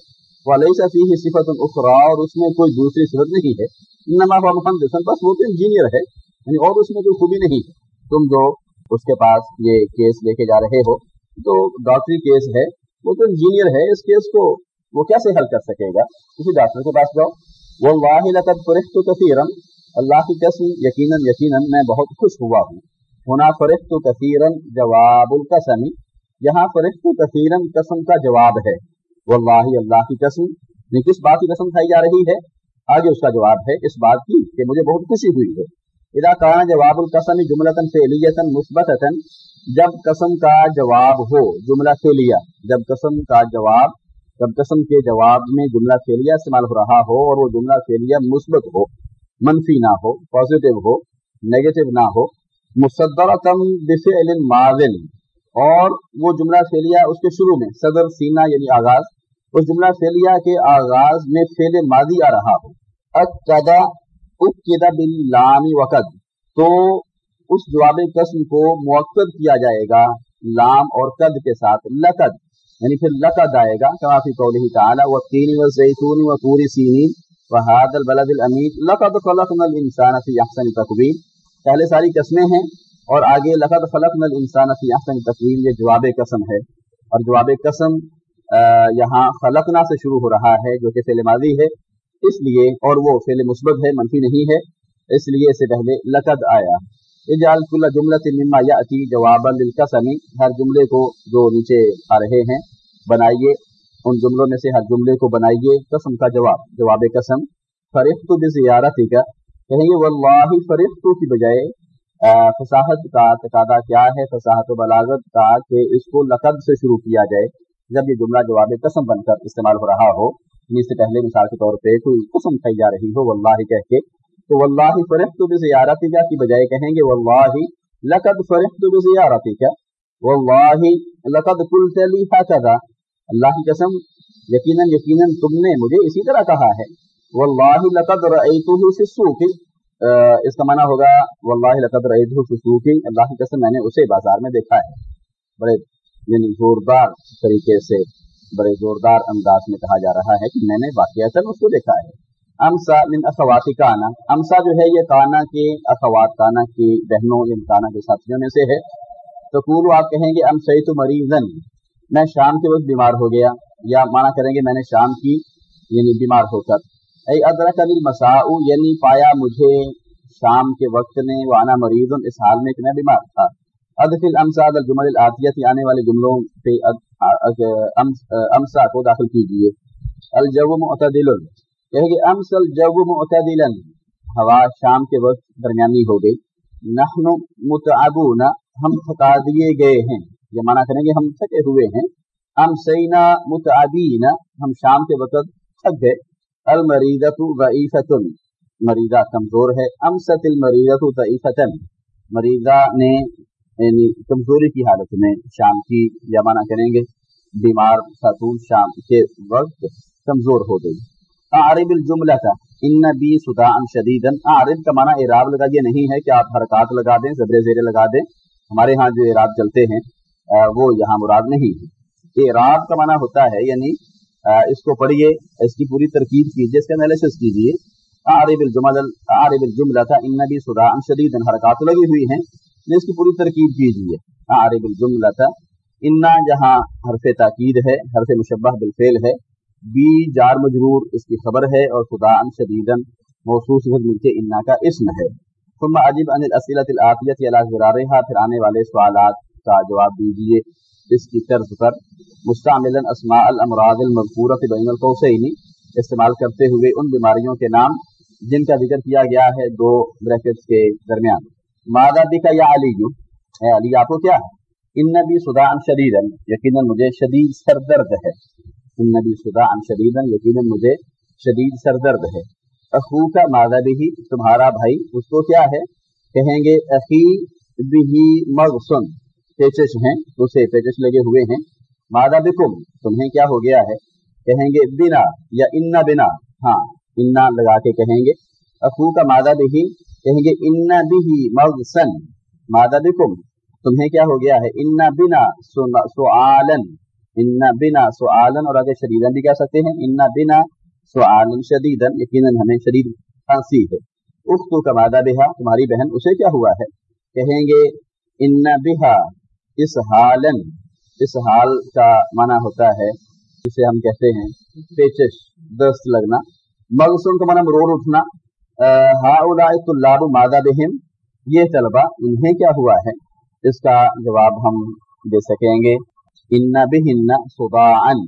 والی صفی صفت الخرا اور اس میں کوئی دوسری صفت نہیں ہے۔ انما ہوا محمد بس وہ تو انجینئر ہے۔ یعنی اور اس میں کوئی خوبی نہیں۔ ہے تم جو اس کے پاس یہ کیس لے کے جا رہے ہو، تو ڈاکٹری کیس ہے، وہ تو انجینئر ہے۔ اس کیس کو وہ کیسے حل کر سکے گا؟ کسی ڈاکٹر کے پاس جاؤ۔ وہ واہ لقد فرخت کثیرن اللہ کی قسم، یقیناً یقیناً، میں بہت خوش ہوا ہوں۔ ہونا فرخت کثیرن جواب القسم۔ یہاں فرخت کثیرن قسم کا جواب ہے۔ واللہ اللہ کی قسم، یہ کس بات کی قسم کھائی جا رہی ہے؟ آگے اس کا جواب ہے اس بات کی کہ مجھے بہت خوشی ہوئی ہے۔ ادا کان جواب القسم جملتن فعلیتن مثبتن جب قسم کا جواب ہو، جملہ فعلیہ جب قسم کا جواب جب قسم کے جواب میں جملہ فعلیہ استعمال ہو رہا ہو اور وہ جملہ فعلیہ مثبت ہو، منفی نہ ہو پازیٹو ہو نیگیٹو نہ ہو مصدرتم بفعل اور وہ جملہ فعلیہ اس کے شروع میں، صدر سینا یعنی آغاز، اس جملہ فعلیہ کے آغاز میں فعل ماضی آ رہا ہو۔ اقدا اقدا باللام وقد، تو اس جواب قسم کو موقع کیا جائے گا لام اور قد کے ساتھ، لقد۔ یعنی پھر لقد آئے گا کافی قوله تعالی والتین والزیتون وطور سینین وهذا البلد الامین لقد خلقنا الانسان فی احسن تقویم پہلے ساری قسمیں ہیں اور آگے لقد خلقنا الانسان فی احسن تقویم یہ جواب قسم ہے۔ اور جواب قسم یہاں خلقنا سے شروع ہو رہا ہے، جو کہ فعل ماضی ہے۔ اس لیے، اور وہ فعل مثبت ہے، منفی نہیں ہے۔ اس لیے سے پہلے لقد آیا۔ اجال کل جملت مما یاتی جواب للقسم ہر جملے کو جو نیچے آ رہے ہیں، بنائیے۔ ان جملوں میں سے ہر جملے کو بنائیے۔ قسم کا جواب جواب قسم۔ فرخت بزیارتی کا کہیں گے، واللہ فرخت کی بجائے فصاحت کا تقاضا کیا ہے؟ فصاحت و بلاغت کا کہ اس کو لقد سے شروع کیا جائے۔ جب یہ جملہ جواب قسم بن کر استعمال ہو رہا ہو اس سے پہلے مثال کے طور پہ کوئی قسم کھائی جا رہی ہو، واللہ کہہ کے تو واللہ فرحت بزیارتی کا کی بجائے کہیں گے واللہ لقد فرحت بزیارتی کا واللہ لقد قلت لی هكذا اللہ کی قسم، یقیناً یقیناً تم نے مجھے اسی طرح کہا ہے۔ واللہ لقد رأیته فی السوق۔ اس کا معنی ہوگا، واللہ لقد رأیته فی السوق۔ اللہ کی قسم، میں نے اسے بازار میں دیکھا ہے۔ بڑے یعنی زوردار طریقے سے، بڑے زوردار انداز میں کہا جا رہا ہے کہ میں نے واقعات اس کو دیکھا ہے۔ امسا من اخواتی کانا۔ امسا جو ہے یہ کانا کے اخوات، کانا کی بہنوں یعنی کانا کے ساتھیوں میں سے ہے۔ تو پورو آپ کہیں گے ام سعید مریضن۔ میں شام کے وقت بیمار ہو گیا، یا مانا کریں گے میں نے شام کی یعنی بیمار ہو کر۔ اے ادرک علی مسا یعنی پایا مجھے شام کے وقت نے وانا مریض اس حال میں کہ میں بیمار تھا۔ ادفل امساد الجمل العطیت آنے والے جملوں پہ امسا کو داخل کیجیے الجو معتدل یعنی کہ امسل جب معتدلا، ہوا شام کے وقت درمیانی ہو گئی۔ نحن متعبون، ہم تھکا دیے گئے ہیں۔ یہ مانا کریں گے ہم تھکے ہوئے ہیں۔ ام سینا متعبین، ہم شام کے وقت تھک گئے۔ المریضت ضعیفت مریضہ کمزور ہے۔ امست المریضت ضعیفت مریضہ نے یعنی کمزوری کی حالت میں شام کی، یا مانا کریں گے بیمار خاتون شام کے وقت کمزور ہو گئی۔ اعرب الجملہ کا ان بی سدا شدیدن اعرب کا معنی اعراب لگا، یہ نہیں ہے کہ آپ حرکات لگا دیں، زبر زیرے لگا دیں. ہمارے ہاں جو اعراب چلتے ہیں وہ یہاں مراد نہیں ہے۔ اعراب کا معنی ہوتا ہے یعنی اس کو پڑھیے، اس کی پوری ترکیب کیجیے، اس کا انالیسس کیجیے۔ عارب الجمل عارب الجملہ تھا ان نبی سدا شدید حرکات لگی ہوئی ہیں، اس کی پوری ترکیب کیجیے۔ عارب الجملہ تھا انا جہاں حرف تاکید ہے، حرف مشبہ بالفعل ہے۔ بی جار مجرور اس کی خبر ہے اور خدا ان شدیدن موصوص مل کے انا کا اسم ہے۔ ثم عجیب ان الاسئلۃ العاطیت علی ذرارها پھر آنے والے سوالات کا جواب دیجیے۔ اس کی طرز پر مستعملا اسماء الامراض المذکورۃ بین القوسین استعمال کرتے ہوئے ان بیماریوں کے نام جن کا ذکر کیا گیا ہے دو بریکٹس کے درمیان۔ ماذا بک یا علی؟ اے علی، آپ کو کیا ہے؟ ان نبی صداع شدیدن یقینا مجھے شدید سر درد ہے۔ نبی شدہ ان شدید یقیناً مجھے شدید سر درد ہے۔ اخو کا مادہ بھی تمہارا بھائی، اس کو کیا ہے؟ کہیں گے اخی بھی مغسن پیچش ہیں، اسے پیچش لگے ہوئے ہیں۔ مادہ بکم تمہیں کیا ہو گیا ہے؟ کہیں گے، بنا یا انا بنا۔ ہاں انا لگا کے کہیں گے۔ اخو کا مادہ بھی کہیں گے انا بھی مغسن مادہ بکم تمہیں کیا ہو گیا ہے؟ انا بنا سعالن ان بنا سعالن اور آگے شدیدن بھی کہہ سکتے ہیں ان بنا سعالن شدیدن یقیناً ہمیں شدید کھانسی ہے۔ اختو کا مادہ بہا، تمہاری بہن اسے کیا ہوا ہے؟ کہیں گے ان بہا اس حالن اس حال کا معنی ہوتا ہے، جسے ہم کہتے ہیں پیچش، دست لگنا۔ مغسن کا معنی مرور اٹھنا۔ ہا طلاب مادہ بہم؟ یہ طلبہ، انہیں کیا ہوا ہے؟ اس کا جواب ہم دے سکیں گے۔ ان بہن صداعن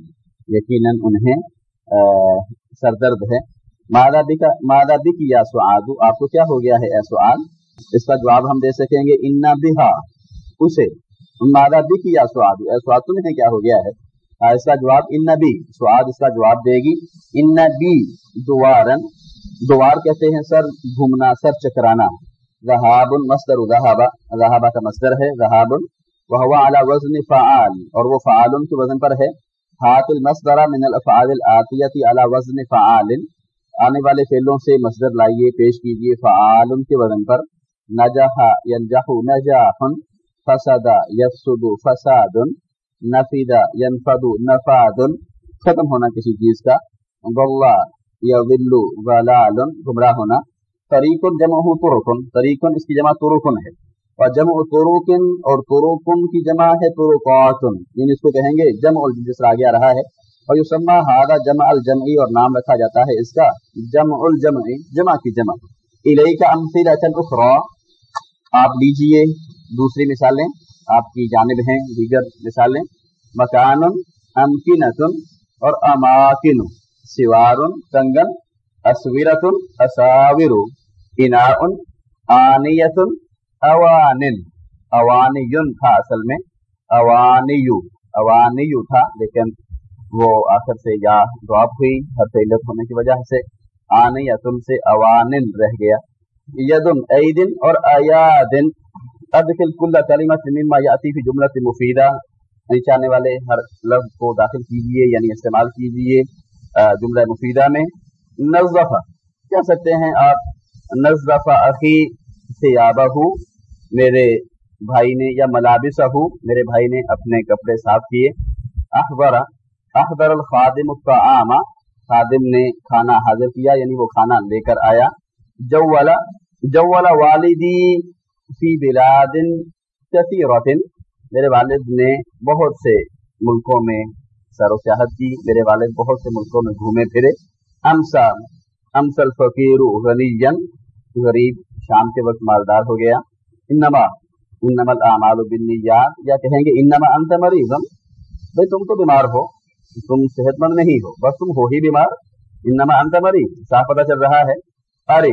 یقیناً انہیں سر درد ہے. مادہ بک مادہ بک یا سعاد؟ آپ کو کیا ہو گیا ہے اے سعاد؟ اس کا جواب ہم دے سکیں گے ان بہا اسے. مادہ بک یا سعاد؟ اے سعاد، تمہیں کیا ہو گیا ہے؟ اس کا جواب ان بی سعاد اس کا جواب دے گی ان بی دوارن دوار کہتے ہیں سر گھومنا، سر چکرانا. رہاب مصدر رہابا رہابا کا مصدر ہے رہاب وہ اعلیٰ وزن فعال، اور وہ فعال کے وزن پر ہے۔ ہاتھ المصدر من الافعال العطیتی اعلیٰ وزن فعال۔ آنے والے فعلوں سے مصدر لائیے، پیش کیجیے۔ فعال کے وزن پر۔ نجح ينجح نجاح، فسد يفسد فساد نفد ينفد نفاد۔ ختم ہونا کسی چیز کا۔ ضلع يضل ضلال۔ گمراہ ہونا۔ طریق جمع طرقن طریق اس کی جمع طرقن ہے۔ اور جمع طرقن اور طرقن کی جمع ہے طرقاتن یعنی اس کو کہیں گے جمع جس طرح آگے آ رہا ہے۔ اور یسمى هذا جمع الجمعی اور نام رکھا جاتا ہے اس کا۔ جمع الجمعی، جمع کی جمع۔ الیک امثلۃ اخرى آپ لیجیے۔ دوسری مثالیں آپ کی جانب ہیں، دیگر مثالیں مکان امکنت اور اماکن۔ سوار کنگن اسورت اساور۔ اناء آنیت اوان اوانیون تھا اصل میں، اوانیو اوانیو تھا، لیکن وہ آخر سے یا ڈراپ ہوئی، ہر علت ہونے کی وجہ سے آن یا تم سے اوانن رہ گیا۔ یدن، ایدن اور ایادن۔ ادخل کل کلمت مما یاتی فی جملت مفیدہ۔ یعنی نیچے آنے والے ہر لفظ کو داخل کیجیے یعنی استعمال کیجیے جملہ مفیدہ میں۔ نظفہ کہہ سکتے ہیں آپ نظفہ اخی سیابہ میرے بھائی نے یا ملابسہ میرے بھائی نے اپنے کپڑے صاف کیے۔ اخبارہ احضر الخادم الطعام۔ خادم نے کھانا حاضر کیا یعنی وہ کھانا لے کر آیا۔ جولا جولا والدی فی بلاد کثیرت میرے والد نے بہت سے ملکوں میں سر و سیاحت کی، میرے والد بہت سے ملکوں میں گھومے پھرے۔ امسا امسل فقیر غنی غریب شام کے وقت مالدار ہو گیا۔ انما انما الاعمال بالنیات، یا کہیں گے انما انت مریض بھئی تم تو بیمار ہو، تم صحت مند نہیں ہو، بس تم ہو ہی بیمار. انما انت مری صاف پتہ چل رہا ہے. ارے،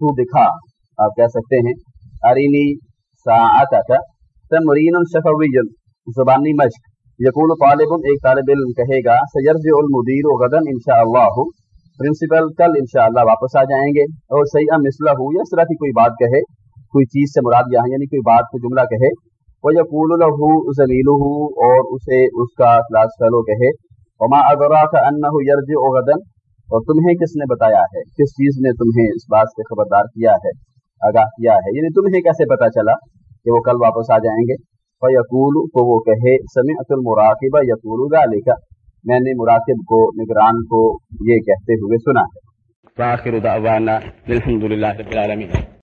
تو دکھا، آپ کہہ سکتے ہیں. ارینی ساعتک تمرین شفوی زبانی مشق. یقول طالب، ایک طالب علم کہے گا سیرج المدیر غدن انشاءاللہ. پرنسپل کل انشاءاللہ واپس آ جائیں گے، اور سیئہ مثلہ ہو، یا اس طرح کی کوئی بات کہے. کوئی چیز سے مراد یہاں یعنی کوئی بات کو جملہ کہے وہ وَيَقُولُ لَهُ زَمِيلُهُ، اور اسے، اس کا کلاس فیلو کہے، وَمَا أَدْرَاكَ أَنَّهُ يَرْجِعُ غَدًا، اور تمہیں کس نے بتایا ہے؟ کس چیز نے تمہیں اس بات سے خبردار کیا ہے، آگاہ کیا ہے؟ یعنی تمہیں کیسے پتا چلا کہ وہ کل واپس آ جائیں گے؟ فَيَقُولُ، تو وہ کہے، سَمِعْتُ الْمُرَاقِبَ يَقُولُ ذَلِكَ، میں نے مراقب کو، نگران کو یہ کہتے ہوئے سنا ہے۔ وآخر دعوانا للحمد لله رب العالمين۔